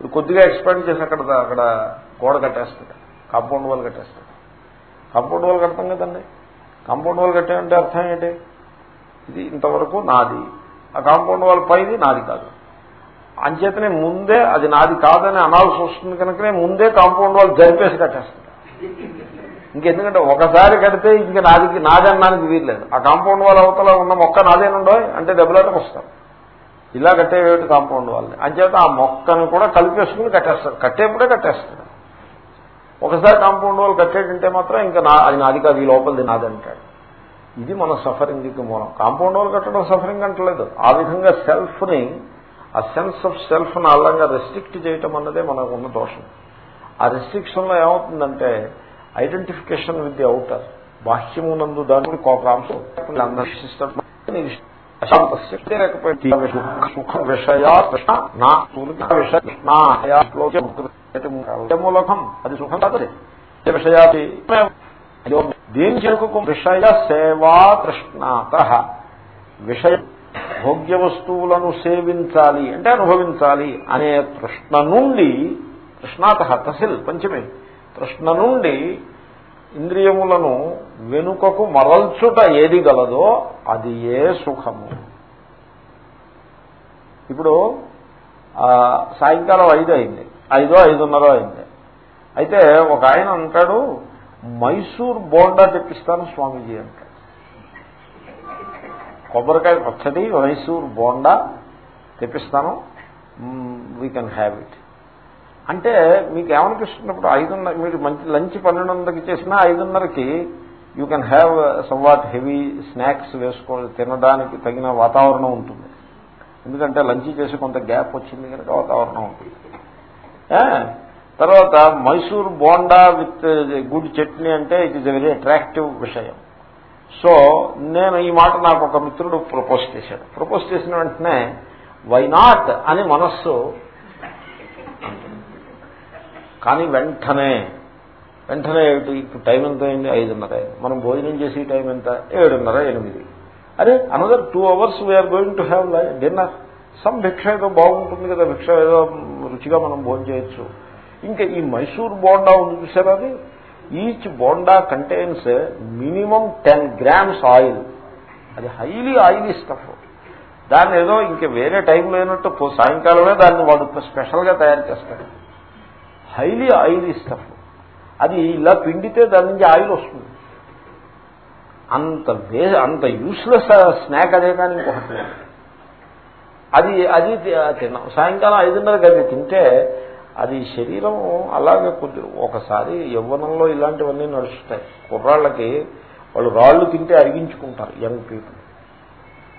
ఇది కొద్దిగా ఎక్స్పాండ్ చేసి అక్కడ అక్కడ గోడ కట్టేస్తుంది. కాంపౌండ్ వాల్ కట్టేస్తుంది. కాంపౌండ్ వాల్ కడతాం కదండి? కాంపౌండ్ వాల్ కట్టామంటే అర్థం ఏంటి? ఇది ఇంతవరకు నాది. ఆ కాంపౌండ్ వాల్ పైది నాది కాదు. అంచేతనే ముందే అది నాది కాదని అనాల్సి వస్తుంది కనుకనే ముందే కాంపౌండ్ వాల్ జరిపేసి కట్టేస్తుంది. ఇంకెందుకంటే ఒకసారి కడితే ఇంక నాది నాదన్నానికి వీల్లేదు. ఆ కాంపౌండ్ వాల్ అవతల ఉన్న మొక్క నాదేనుండో అంటే దెబ్బలాటకు వస్తారు ఇలా కట్టేవేటి కాంపౌండ్ వాళ్ళని? అంచేత ఆ మొక్కను కూడా కలిపేసుకుని కట్టేస్తారు. కట్టేప్పుడే కట్టేస్తారు. ఒకసారి కాంపౌండ్ వాళ్ళు కట్టేటంటే మాత్రం ఇంకా నా అది నాది కాదు ఈ లోపలిది నాదంటాడు ఇది మన సఫరింగ్కి మూలం. కాంపౌండ్ వాళ్ళు కట్టడం సఫరింగ్ అంటలేదు. ఆ విధంగా సెల్ఫ్ని ఆ సెన్స్ ఆఫ్ సెల్ఫ్ని అల్లంగా రెస్ట్రిక్ట్ చేయటం అన్నదే మనకు ఉన్న దోషం. ఆ రెస్ట్రిక్షన్లో ఏమవుతుందంటే ఐడెంటిఫికేషన్ విత్ ది అవుటర్ బాహ్యమునందు దాని కోపరాంశం సుఖం విషయా నా విషయములకం అది సుఖం కాదు విషయాతి దేని చెరుకు విషయ సేవా తృష్ణాత విషయ భోగ్య వస్తువులను సేవించాలి అంటే అనుభవించాలి అనే తృష్ణ నుండి తృష్ణాత తసిల్ పంచమే తృష్ణ నుండి ఇంద్రియములను వెనుకకు మరల్చుట ఏది గలదో అది ఏ సుఖము. ఇప్పుడు సాయంకాలం ఐదు అయింది. ఐదో ఐదున్నర అయింది. అయితే ఒక ఆయన అంటాడు మైసూర్ బోండా తెప్పిస్తాను స్వామీజీ అంటాడు. కొబ్బరికాయ పచ్చడి మైసూర్ బోండా తెప్పిస్తాను. వీ కెన్ హ్యావ్ ఇట్ అంటే మీకు ఏమనిపిస్తున్నప్పుడు ఐదున్నర మీరు మంచి లంచ్ పన్నెండున్నరకి చేసినా ఐదున్నరకి you can have somewhat heavy snacks వేసుకో తినడానికి తగిన వాతావరణం ఉంటుంది. ఎందుకంటే లంచ్ చేసి కొంత గ్యాప్ వచ్చింది కనుక వాతావరణం ఉంటుంది. తర్వాత మైసూర్ బోండా విత్ గుడ్ చట్నీ అంటే it is a very attractive విషయం. సో నేను ఈ మాట నాకు ఒక మిత్రుడు ప్రపోజ్ చేశాడు. ప్రపోజ్ చేసిన వెంటనే వై నాట్ అని మనస్సు కానీ వెంటనే వెంటనే ఏమిటి? ఇప్పుడు టైం ఎంత అయింది? ఐదున్నర అయింది. మనం భోజనం చేసే టైం ఎంత? ఏడున్నర ఎనిమిది. అరే another two hours we're going to have dinner some భిక్ష ఏదో బాగుంటుంది కదా భిక్ష ఏదో రుచిగా మనం భోజనం చేయొచ్చు. ఇంకా ఈ మైసూర్ బోండా ఉంది చూసారా అది? Each bonda contains minimum ten grams oil అది హైలీ ఆయిలీ స్టఫ్ దాన్ని ఏదో ఇంకా వేరే టైం లేనట్టు సాయంకాలమే దాన్ని వాడు స్పెషల్గా తయారు చేస్తాడు. హైలీ ఆయిలీ స్టఫ్ అది ఇలా పిండితే దాని నుంచి ఆయిల్ వస్తుంది. అంత వే అంత యూస్లెస్ స్నాక్ అదే కానీ ఇంకొకటి అది అది తిన్నాం. సాయంకాలం ఐదున్నరకి అది తింటే అది శరీరం అలాగే కొద్ది ఒకసారి యవ్వనంలో ఇలాంటివన్నీ నడుస్తాయి. కుర్రాళ్ళకి వాళ్ళు రాళ్ళు తింటే అరిగించుకుంటారు యంగ్ పీపుల్.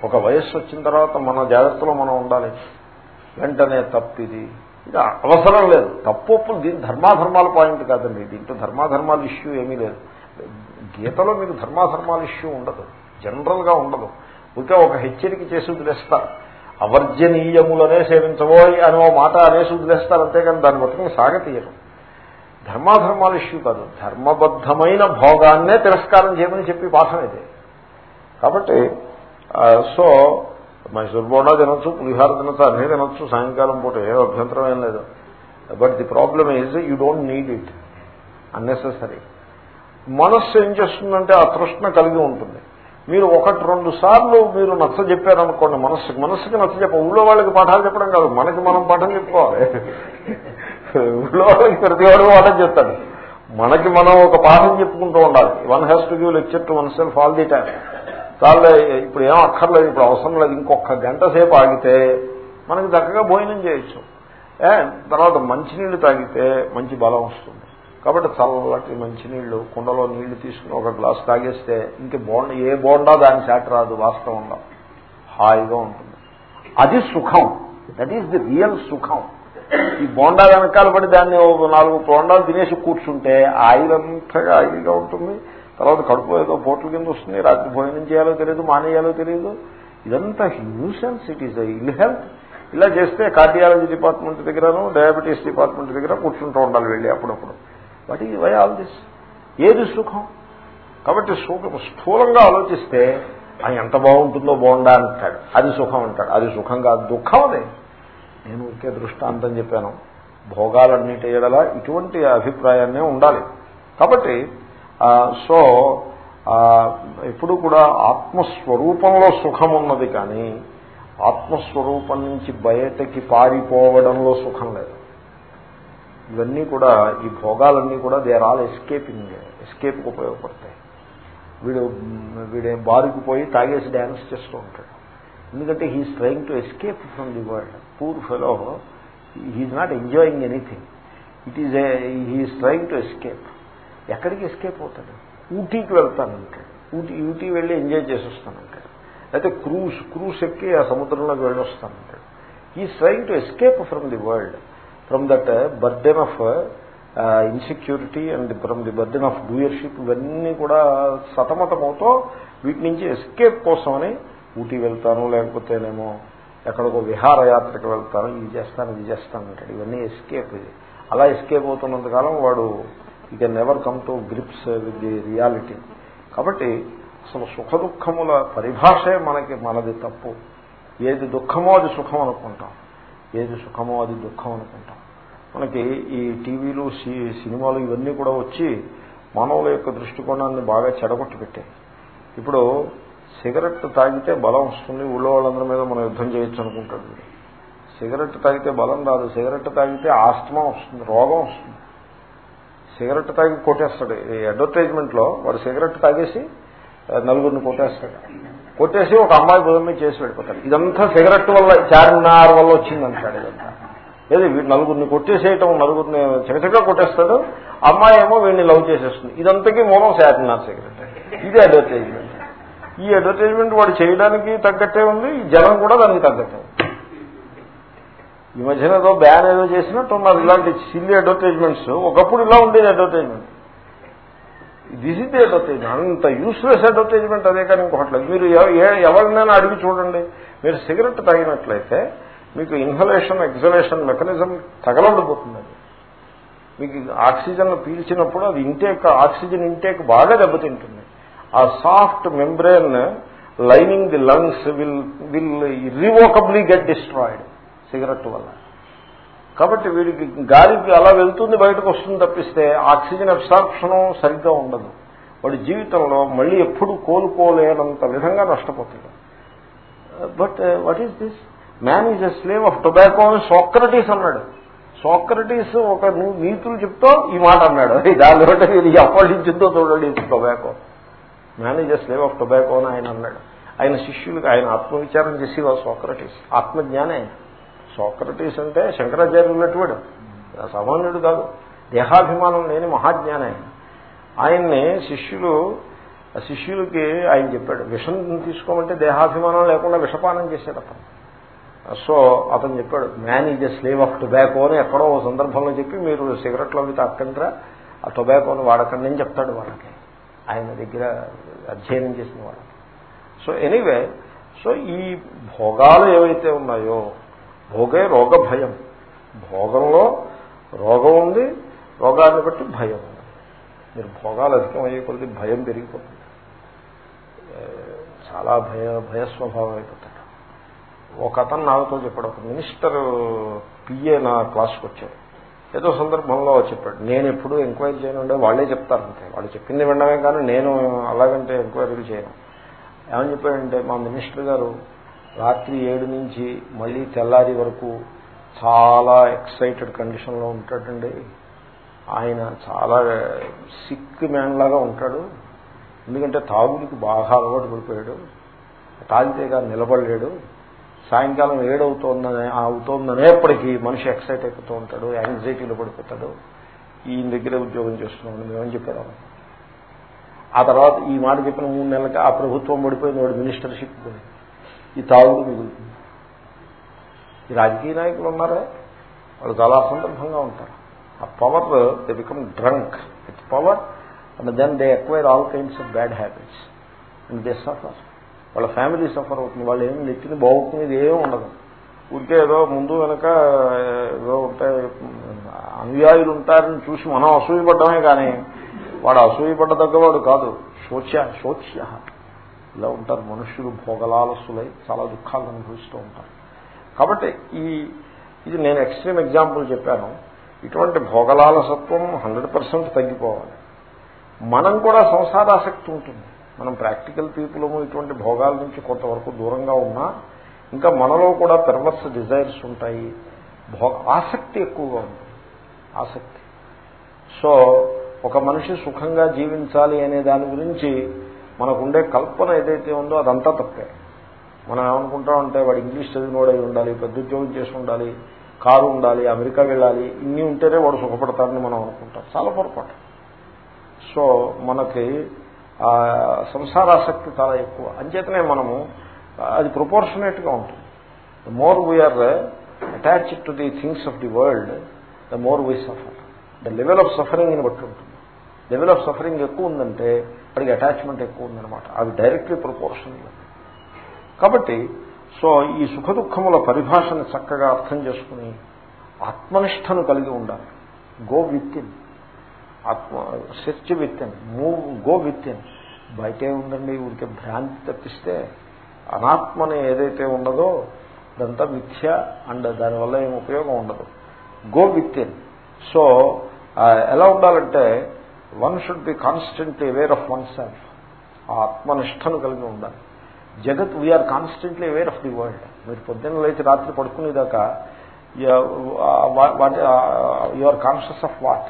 ఒక వయస్సు వచ్చిన తర్వాత మన జాగ్రత్తలో మనం ఉండాలి. వెంటనే తప్పిది ఇది అవసరం లేదు. తప్పొప్పులు దీని ధర్మాధర్మాల పాయింట్ కాదండి. దీంట్లో ధర్మాధర్మాల ఇష్యూ ఏమీ లేదు. గీతలో మీకు ధర్మాధర్మాల ఇష్యూ ఉండదు. జనరల్గా ఉండదు. ఇంకా ఒక హెచ్చరిక చేసి వదిలేస్తారు. అవర్జనీయములనే సేవించబోయి అని ఓ మాట అనేసి వదిలేస్తారు. అంతేకాని దాన్ని బట్టుకుని సాగతీయరు. ధర్మాధర్మాల ఇష్యూ కాదు. ధర్మబద్ధమైన భోగాన్నే తిరస్కారం చేయమని చెప్పి పాఠం ఇది. కాబట్టి సో మైసూర్ బోండా తినొచ్చు పులిహార తినొచ్చు అన్నీ తినొచ్చు సాయంకాలం పూట ఏ అభ్యంతరం ఏం లేదు. But the problem is you don't need it unnecessary మనస్సు ఏం చేస్తుందంటే ఆ తృష్ణ కలిగి ఉంటుంది. మీరు ఒకటి రెండు సార్లు మీరు నచ్చ చెప్పారనుకోండి మనస్సుకి మనస్సుకి నచ్చ చెప్ప ఊళ్ళో వాళ్ళకి పాఠాలు చెప్పడం కాదు మనకి మనం పాఠం చెప్పుకోవాలి. ఊళ్ళో వాళ్ళకి ప్రతివాడు పాఠం చెప్తాడు. మనకి మనం ఒక పాఠం చెప్పుకుంటూ ఉండాలి. One has to give lecture to oneself all the time చాలా ఇప్పుడు ఏం అక్కర్లేదు ఇప్పుడు అవసరం లేదు ఇంకొక గంట సేపు ఆగితే మనకి చక్కగా భోజనం చేయొచ్చు. తర్వాత మంచినీళ్ళు తాగితే మంచి బలం వస్తుంది. కాబట్టి చల్లటి మంచినీళ్ళు కుండలో నీళ్ళు తీసుకుని ఒక గ్లాస్ తాగేస్తే ఇంక బోండ ఏ బోండా దాని చాట రాదు వాస్తవంగా హాయిగా ఉంటుంది. అది సుఖం. దట్ ఈస్ ది రియల్ సుఖం. ఈ బోండా వెనకాల పడి దాన్ని నాలుగు బోండాలు తినేసి కూర్చుంటే ఆయిల్ అంతగా ఆయిల్గా ఉంటుంది. తర్వాత కడుపు ఏదో పోట్ల కింద వస్తుంది. రాత్రి భోజనం చేయాలో తెలియదు మానేయాలో తెలియదు. ఇదంతా nuisance it is ill health ఇలా చేస్తే కార్డియాలజీ డిపార్ట్మెంట్ దగ్గరను డయాబెటీస్ డిపార్ట్మెంట్ దగ్గర కూర్చుంటూ ఉండాలి వెళ్ళి అప్పుడప్పుడు. బట్ ఈ వై ఆల్ దిస్? ఏది సుఖం? కాబట్టి సుఖం స్థూలంగా ఆలోచిస్తే ఎంత బాగుంటుందో బాగుండా అంటాడు. అది సుఖం అంటాడు. అది సుఖం కాదు దుఃఖం అదే. నేను ఒకే దృష్టాంతం చెప్పాను. భోగాలన్నిటి ఏడలా ఇటువంటి అభిప్రాయాన్నే ఉండాలి. కాబట్టి సో ఎప్పుడు కూడా ఆత్మస్వరూపంలో సుఖం ఉన్నది కానీ ఆత్మస్వరూపం నుంచి బయటకి పారిపోవడంలో సుఖం లేదు. ఇవన్నీ కూడా ఈ భోగాలన్నీ కూడా దే ఆల్ ఎస్కేపింగ్ ఎస్కేప్కి ఉపయోగపడతాయి. వీడు వీడే బారుకు పోయి తాగేసి డ్యాన్స్ చేస్తూ ఉంటాడు. ఎందుకంటే he trying to escape from the world poor fellow he's not enjoying anything it is he's trying to escape ఎక్కడికి ఎస్కేప్ అవుతాడు? ఊటీకి వెళ్తానంటాడు ఊటీ ఊటీ వెళ్ళి ఎంజాయ్ చేసి వస్తానంటాడు అయితే క్రూస్ క్రూస్ ఎక్కి ఆ సముద్రంలోకి వెళ్ళి వస్తానంటాడు ఈ trying to escape from the world from that burden of insecurity and from the burden of doership ఇవన్నీ కూడా సతమతమవుతూ వీటి నుంచి ఎస్కేప్ కోసమని ఊటీ వెళ్తాను లేకపోతేనేమో ఎక్కడికో విహారయాత్రకు వెళ్తాను ఇది చేస్తాను ఇది చేస్తాను అంటాడు. ఇవన్నీ ఎస్కేప్ ఇది. అలా ఎస్కేప్ అవుతున్నంతకాలం వాడు you can never come to grips with the reality. కాబట్టి అసలు సుఖ దుఃఖముల పరిభాషే మనకి మనది తప్పు. ఏది దుఃఖమో అది సుఖం అనుకుంటాం. ఏది సుఖమో అది దుఃఖం అనుకుంటాం. మనకి ఈ టీవీలు సినిమాలు ఇవన్నీ కూడా వచ్చి మానవుల యొక్క దృష్టికోణాన్ని బాగా చెడగొట్టి పెట్టాయి. ఇప్పుడు సిగరెట్ తాగితే బలం వస్తుంది ఊళ్ళో వాళ్ళందరి మీద మనం యుద్ధం చేయొచ్చు అనుకుంటాడు సిగరెట్ తాగితే బలం రాదు. సిగరెట్ తాగితే ఆస్తమా వస్తుంది రోగం వస్తుంది. సిగరెట్ తాగి కొట్టేస్తాడు. ఈ అడ్వర్టైజ్మెంట్లో వాడు సిగరెట్ తాగేసి నలుగురిని కొట్టేస్తాడు. కొట్టేసి ఒక అమ్మాయి భుజం మీద చేసి పెడిపోతాడు ఇదంతా సిగరెట్ వల్ల చార్మినార్ వల్ల వచ్చిందంటాడు ఇదంతా. లేదు వీడు నలుగురిని కొట్టేసేయటం నలుగురిని చకచగా కొట్టేస్తాడు. అమ్మాయి ఏమో వీడిని లవ్ చేసేస్తుంది. ఇదంతకీ మూలం చార్మినార్ సిగరెట్. ఇది అడ్వర్టైజ్మెంట్. ఈ అడ్వర్టైజ్మెంట్ వాడు చేయడానికి తగ్గట్టే ఉంది ఈ జనం కూడా దానికి తగ్గట్టే ఈ మధ్యన ఏదో బ్యాన్ ఏదో చేసినట్టు ఉన్నారు. ఇలాంటి సిల్లీ అడ్వర్టైజ్మెంట్స్ ఒకప్పుడు ఇలా ఉండేది advertisement this is the advertisement అంత యూస్లెస్ అడ్వర్టైజ్మెంట్ అదే కానీ ఇంకొకట్లేదు మీరు ఎవరినైనా అడిగి చూడండి. మీరు సిగరెట్ తాగినట్లయితే మీకు ఇన్హలేషన్ ఎగ్జలేషన్ మెకానిజం తగలబడిపోతుంది. మీకు ఆక్సిజన్ పీల్చినప్పుడు అది ఇంటేక్ ఆక్సిజన్ ఇంటేక్ బాగా దెబ్బతింటుంది. ఆ soft membrane lining the lungs will will irrevocably get destroyed cigarette వల్ల. కాబట్టి వీడికి గాలికి అలా వెళ్తుంది బయటకు వస్తుంది తప్పిస్తే ఆక్సిజన్ అబ్సార్ప్షన్ సరిగ్గా ఉండదు. వాడి జీవితంలో మళ్ళీ ఎప్పుడు కోలుకోలేనంత విధంగా నష్టపోతుంది but what is this man is a slave of tobacco అని సోక్రటీస్ అన్నాడు. సోక్రటీస్ ఒక నీతులు చెప్తూ ఈ మాట అన్నాడు. దాని బట్టి ఇది ఎప్పటి చూడండి tobacco man is a slave of tobacco అని ఆయన అన్నాడు. ఆయన శిష్యులకు ఆయన ఆత్మవిచారం చేసేవారు సోక్రటీస్. ఆత్మజ్ఞానే సోక్రటీస్ అంటే శంకరాచార్యులు ఉన్నటువంటి సామాన్యుడు కాదు. దేహాభిమానం లేని మహాజ్ఞానం ఆయన. ఆయన్ని శిష్యులు శిష్యులకి ఆయన చెప్పాడు విషం తీసుకోమంటే దేహాభిమానం లేకుండా విషపానం చేశాడు అతను సో అతను చెప్పాడు man is a slave of tobacco అని ఎక్కడో ఓ సందర్భంలో చెప్పి మీరు సిగరెట్లో అవి తాకండ్రా ఆ టొబాకోని వాడకండి అని చెప్తాడు వాళ్ళకి. ఆయన దగ్గర అధ్యయనం చేసిన వాళ్ళకి. సో ఎనీవే సో ఈ భోగాలు ఏవైతే ఉన్నాయో భోగే రోగ భయం భోగంలో రోగం ఉంది రోగాన్ని బట్టి భయం. ఉంది మీరు భోగాలు అధికమయ్యే కొద్ది భయం పెరిగిపోతుంది. చాలా భయ భయస్వభావం అయిపోతాడు ఒక అతను నాతో చెప్పాడు ఒక మినిస్టర్ పిఏ నా క్లాస్కి వచ్చాడు. ఏదో సందర్భంలో చెప్పాడు నేను ఎప్పుడు ఎంక్వైరీ చేయనుండే వాళ్ళే చెప్తారంటే వాళ్ళు చెప్పింది వినడమే కానీ నేను అలాగంటే ఎంక్వైరీలు చేయను. ఏమని చెప్పాడంటే మా మినిస్టర్ గారు రాత్రి ఏడు నుంచి మళ్ళీ తెల్లారి వరకు చాలా ఎక్సైటెడ్ కండిషన్లో ఉంటాడండి. ఆయన చాలా సిక్ మ్యాన్ లాగా ఉంటాడు. ఎందుకంటే తాగుడికి బాగా అలవాటు పడిపోయాడు. తాగితే నిలబడలేడు. సాయంకాలం ఏడవుతోందనే అవుతోందనేప్పటికీ మనిషి ఎక్సైట్ అయిపోతూ ఉంటాడు యాంగ్జైటీలో పడిపోతాడు. ఈయన దగ్గరే ఉద్యోగం చేస్తున్నాడు మేమని చెప్పాడు ఆ తర్వాత ఈ మాట చెప్పిన మూడు నెలలకి ఆ ప్రభుత్వం పడిపోయింది వాడు మినిస్టర్షిప్ ఈ తాగుడు మిగులుతుంది. ఈ రాజకీయ నాయకులు ఉన్నారే? వాళ్ళు చాలా సందర్భంగా ఉంటారు. ఆ power they become drunk it power and then they acquire all kinds of bad habits and they suffer వాళ్ళ ఫ్యామిలీ సఫర్ అవుతుంది. వాళ్ళు ఏమి నెత్తిని బాగుకునేది ఏమీ ఉండదు. ఊరికే ఏదో ముందు వెనక ఏదో ఉంటాయి అనుయాయులు ఉంటారని చూసి మనం అసూయపడ్డమే కానీ వాడు అసూయపడ్డదగ్గవాడు కాదు. శోచ్య శోచ్య. ఇలా ఉంటారు మనుష్యులు భోగలాలస్సులై చాలా దుఃఖాలు అనుభవిస్తూ ఉంటారు. కాబట్టి ఈ ఇది నేను ఎక్స్ట్రీమ్ ఎగ్జాంపుల్ చెప్పాను. ఇటువంటి భోగలాలసత్వం హండ్రెడ్ పర్సెంట్ తగ్గిపోవాలి. మనం కూడా సంసారాసక్తి ఉంటుంది. మనం ప్రాక్టికల్ పీపులము ఇటువంటి భోగాల నుంచి కొంతవరకు దూరంగా ఉన్నా ఇంకా మనలో కూడా పెర్వర్స్ డిజైర్స్ ఉంటాయి. భోగ ఆసక్తి ఎక్కువగా ఉంటుంది. ఆసక్తి. సో ఒక మనిషి సుఖంగా జీవించాలి అనే దాని గురించి మనకుండే కల్పన ఏదైతే ఉందో అదంతా తప్పే. మనం ఏమనుకుంటామంటే వాడు ఇంగ్లీష్ చదివినోడై ఉండాలి పెద్ద ఉద్యోగం చేసి ఉండాలి కారు ఉండాలి అమెరికా వెళ్ళాలి ఇన్ని ఉంటేనే వాడు సుఖపడతారని మనం అనుకుంటాం. చాలా పొరపాటు. సో మనకి సంసారాసక్తి చాలా ఎక్కువ. అంచేతనే మనము అది ప్రొపోర్షనేట్గా ఉంటుంది. The more we're attached to the things of the world the more we suffer the level of సఫరింగ్ని బట్టి ఉంటుంది. లెవెల్ ఆఫ్ సఫరింగ్ ఎక్కువ ఉందంటే వాడికి అటాచ్మెంట్ ఎక్కువ ఉందన్నమాట. అవి డైరెక్ట్లీ ప్రపోర్షన్ కాబట్టి సో ఈ సుఖ దుఃఖముల పరిభాషను చక్కగా అర్థం చేసుకుని ఆత్మనిష్టను కలిగి ఉండాలి. గో విత్ ఇన్ ఆత్మ search within move go within బయటే ఉందండి ఊరికే భ్రాంతి తప్పిస్తే అనాత్మని ఏదైతే ఉండదో అదంతా మిథ్య అండ్ దానివల్ల ఏం ఉపయోగం ఉండదు. గో విత్ ఇన్ సో ఎలా ఉండాలంటే one should be constantly aware of oneself ఆ ఆత్మనిష్టను కలిగి ఉండాలి. జగత్ we're constantly aware of the world మీరు పొద్దున్న లేచి రాత్రి పడుకునేదాకా what you are conscious of what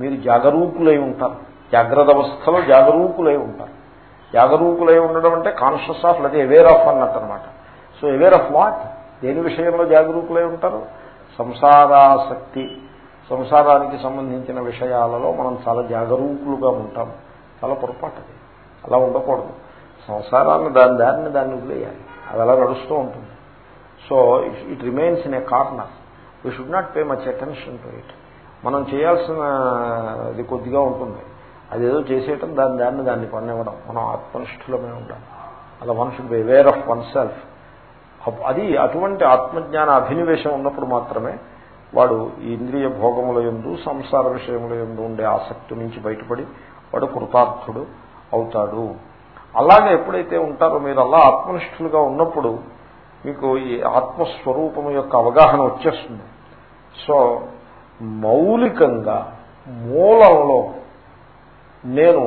మీరు జాగరూకులై ఉంటారు. జాగ్రత్త అవస్థలో జాగరూకులై ఉంటారు. జాగరూకులై ఉండడం అంటే కాన్షియస్ ఆఫ్ లేదా అవేర్ ఆఫ్ అన్నట్టు అనమాట సో అవేర్ ఆఫ్ వాట్ దేని విషయంలో జాగరూకులై ఉంటారు? సంసారాసక్తి. సంసారానికి సంబంధించిన విషయాలలో మనం చాలా జాగరూకులుగా ఉంటాం. చాలా పొరపాటు అలా ఉండకూడదు. సంసారాన్ని దాని దారిని దాన్ని వదిలేయాలి. అది అలా నడుస్తూ ఉంటుంది. So it remains in a corner. We should not pay much attention to it మనం చేయాల్సిన అది కొద్దిగా ఉంటుంది. అదేదో చేసేయటం దాని దాన్ని దాన్ని పనివ్వడం మనం ఆత్మనిష్ఠులమే ఉండాలి అలా one should be aware of oneself అది అటువంటి ఆత్మజ్ఞాన అభినివేశం ఉన్నప్పుడు మాత్రమే వాడు ఈ ఇంద్రియ భోగముల ఎందు సంసార విషయముల ఎందు ఉండే ఆసక్తి నుంచి బయటపడి వాడు కృతార్థుడు అవుతాడు. అలాగే ఎప్పుడైతే ఉంటారో మీరు అలా ఆత్మనిష్ఠులుగా ఉన్నప్పుడు మీకు ఈ ఆత్మస్వరూపం యొక్క అవగాహన వచ్చేస్తుంది. సో మౌలికంగా మూలంలో నేను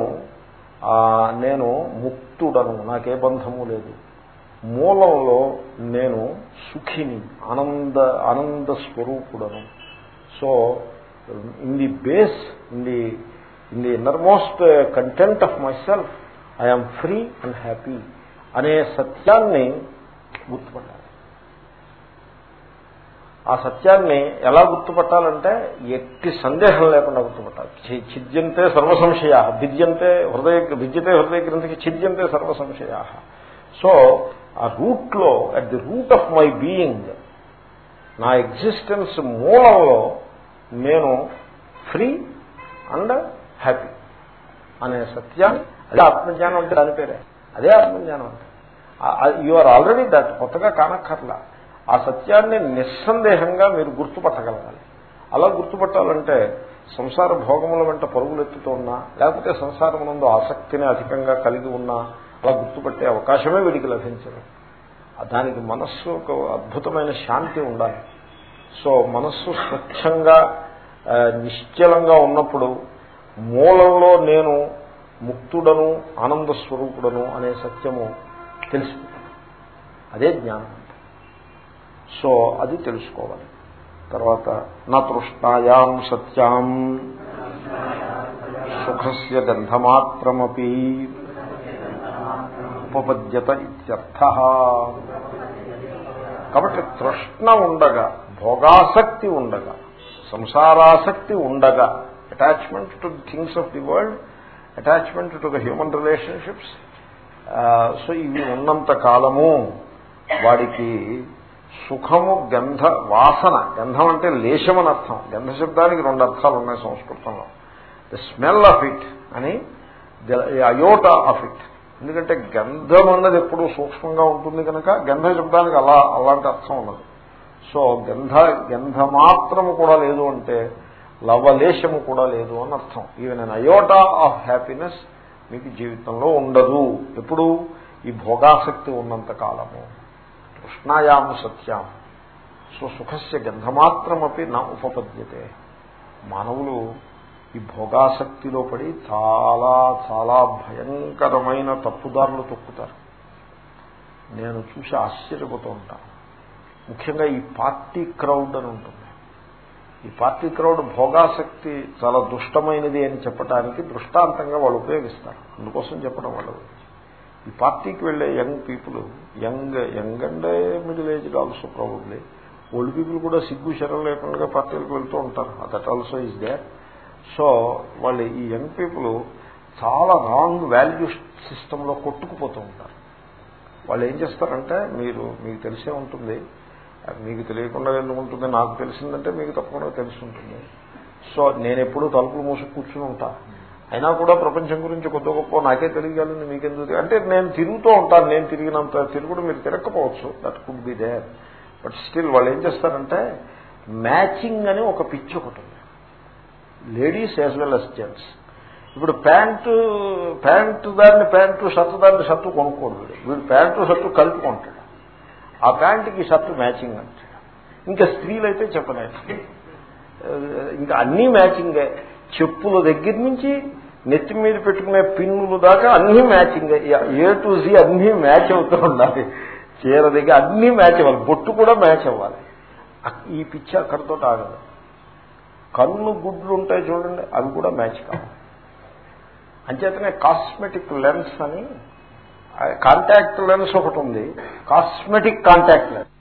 నేను ముక్తుడను నాకే బంధము లేదు. మూలంలో నేను సుఖిని ఆనంద ఆనంద స్వరూపుడను. So in the base in the in the innermost content of my self I'm free and happy అనే సత్యాన్ని గుర్తుపట్టాలి. ఆ సత్యాన్ని ఎలా గుర్తుపట్టాలంటే ఎట్టి సందేహం లేకుండా గుర్తుపట్టాలి. ఛిద్యంతే సర్వసంశయా భిద్యంతే హృదయ భిద్యతే హృదయ గ్రంథికి ఛిద్యంతే సర్వసంశయా. సో ఆ రూట్లో at the root of my being నా ఎగ్జిస్టెన్స్ మూలంలో నేను ఫ్రీ అండ్ హ్యాపీ అనే సత్యాన్ని అదే ఆత్మజ్ఞానం అంటే దాని పేరే. అదే ఆత్మజ్ఞానం అంటే. యు ఆర్ ఆల్రెడీ దట్ కొత్తగా కానక్కర్లా. ఆ సత్యాన్ని నిస్సందేహంగా మీరు గుర్తుపట్టగలగాలి. అలా గుర్తుపట్టాలంటే సంసార భోగముల వెంట పరుగులెత్తుతూ ఉన్నా లేకపోతే సంసారమునందు ఆసక్తిని అధికంగా కలిగి ఉన్నా అలా గుర్తుపట్టే అవకాశమే వీడికి లభించదు. దానికి మనస్సు ఒక అద్భుతమైన శాంతి ఉండాలి. సో మనస్సు స్వచ్ఛంగా నిశ్చలంగా ఉన్నప్పుడు మూలంలో నేను ముక్తుడను ఆనంద స్వరూపుడను అనే సత్యము తెలుసుకుంటాను. అదే జ్ఞానం. సో అది తెలుసుకోవాలి. తర్వాత నా తృష్ణాయాం సత్యాం సుఖస్య గంధమాత్రమీ ఉపపద్యత ఇత్యర్థ. కాబట్టి తృష్ణ ఉండగా భోగాసక్తి ఉండగా సంసారాసక్తి ఉండగా attachment to things of the world attachment to the human relationships so ఇవి ఉన్నంత కాలము వాడికి సుఖము గంధ వాసన గంధం అంటే లేశం అని అర్థం. గంధ శబ్దానికి రెండు అర్థాలు ఉన్నాయి సంస్కృతంలో. ద స్మెల్ ఆఫ్ ఇట్ అని అయోట ఆఫ్ ఇట్ ఎందుకంటే గంధం అన్నది ఎప్పుడూ సూక్ష్మంగా ఉంటుంది కనుక గంధ శబ్దానికి అలా అలాంటి అర్థం ఉన్నది సో గంధ గంధమాత్రము కూడా లేదు అంటే లవలేశము కూడా లేదు అని అర్థం. Even an iota of happiness మీకు జీవితంలో ఉండదు. ఎప్పుడు? ఈ భోగాసక్తి ఉన్నంత కాలము. కృష్ణాయాము సత్యాం. సో సుఖస్య గంధమాత్రమపి నా ఉపపద్యతే. మానవులు ఈ భోగాసక్తిలో పడి చాలా చాలా భయంకరమైన తప్పుదారులు తొక్కుతారు. నేను చూసి ఆశ్చర్యపోతూ ఉంటాను. ముఖ్యంగా ఈ పార్టీ క్రౌడ్ అని ఉంటుంది. ఈ పార్టీ క్రౌడ్ భోగాసక్తి చాలా దుష్టమైనది అని చెప్పడానికి దృష్టాంతంగా వాళ్ళు ఉపయోగిస్తారు. అందుకోసం చెప్పడం వాళ్ళు ఈ పార్టీకి వెళ్ళే young people young young and middle age also probably old people కూడా సిగ్గు శరం లేకుండా పార్టీలకు వెళ్తూ ఉంటారు. That also is they so వాళ్ళు ఈ యంగ్ పీపుల్ చాలా రాంగ్ వాల్యూ సిస్టంలో కొట్టుకుపోతూ ఉంటారు. వాళ్ళు ఏం చేస్తారంటే మీరు మీకు తెలిసే ఉంటుంది మీకు తెలియకుండా ఎందుకు ఉంటుంది నాకు తెలిసిందంటే మీకు తప్పకుండా తెలిసి ఉంటుంది. సో నేను ఎప్పుడూ తలుపులు మూసి కూర్చుని ఉంటా. అయినా కూడా ప్రపంచం గురించి కొద్ది గొప్ప నాకే తెలియగలిగింది మీకెందుకు అంటే నేను తిరుగుతూ ఉంటాను నేను తిరిగినంత తిరుగుడు మీరు తిరగకపోవచ్చు that could be there but still వాళ్ళు ఏం చేస్తారంటే మ్యాచింగ్ అని ఒక పిచ్చి ఒకటి ఉంది. Ladies as well as gents ఇప్పుడు ప్యాంటు ప్యాంటు దాన్ని ప్యాంటు షర్టు దాన్ని షర్టు కొనుక్కోడు వీడు. వీడు ప్యాంటు షర్టు కలుపుకుంటాడు ఆ ప్యాంటుకి షర్టు మ్యాచింగ్ అంటాడు. ఇంకా స్త్రీలు అయితే చెప్పలేదు ఇంకా అన్నీ మ్యాచింగే. చెప్పుల దగ్గర నుంచి నెత్తి మీద పెట్టుకునే పిన్నులు దాకా అన్నీ మ్యాచింగ్. ఏ టు జీ అన్నీ మ్యాచ్ అవుతూ ఉండాలి. చీర దగ్గర అన్నీ మ్యాచ్ అవ్వాలి. బొట్టు కూడా మ్యాచ్ అవ్వాలి. ఈ పిచ్చి అక్కడితో ఆగదు కన్ను గుడ్లు ఉంటాయి చూడండి అవి కూడా మ్యాచ్ కావు. అంచేతనే కాస్మెటిక్ లెన్స్ అని కాంటాక్ట్ లెన్స్ ఒకటి ఉంది. Cosmetic contact lens.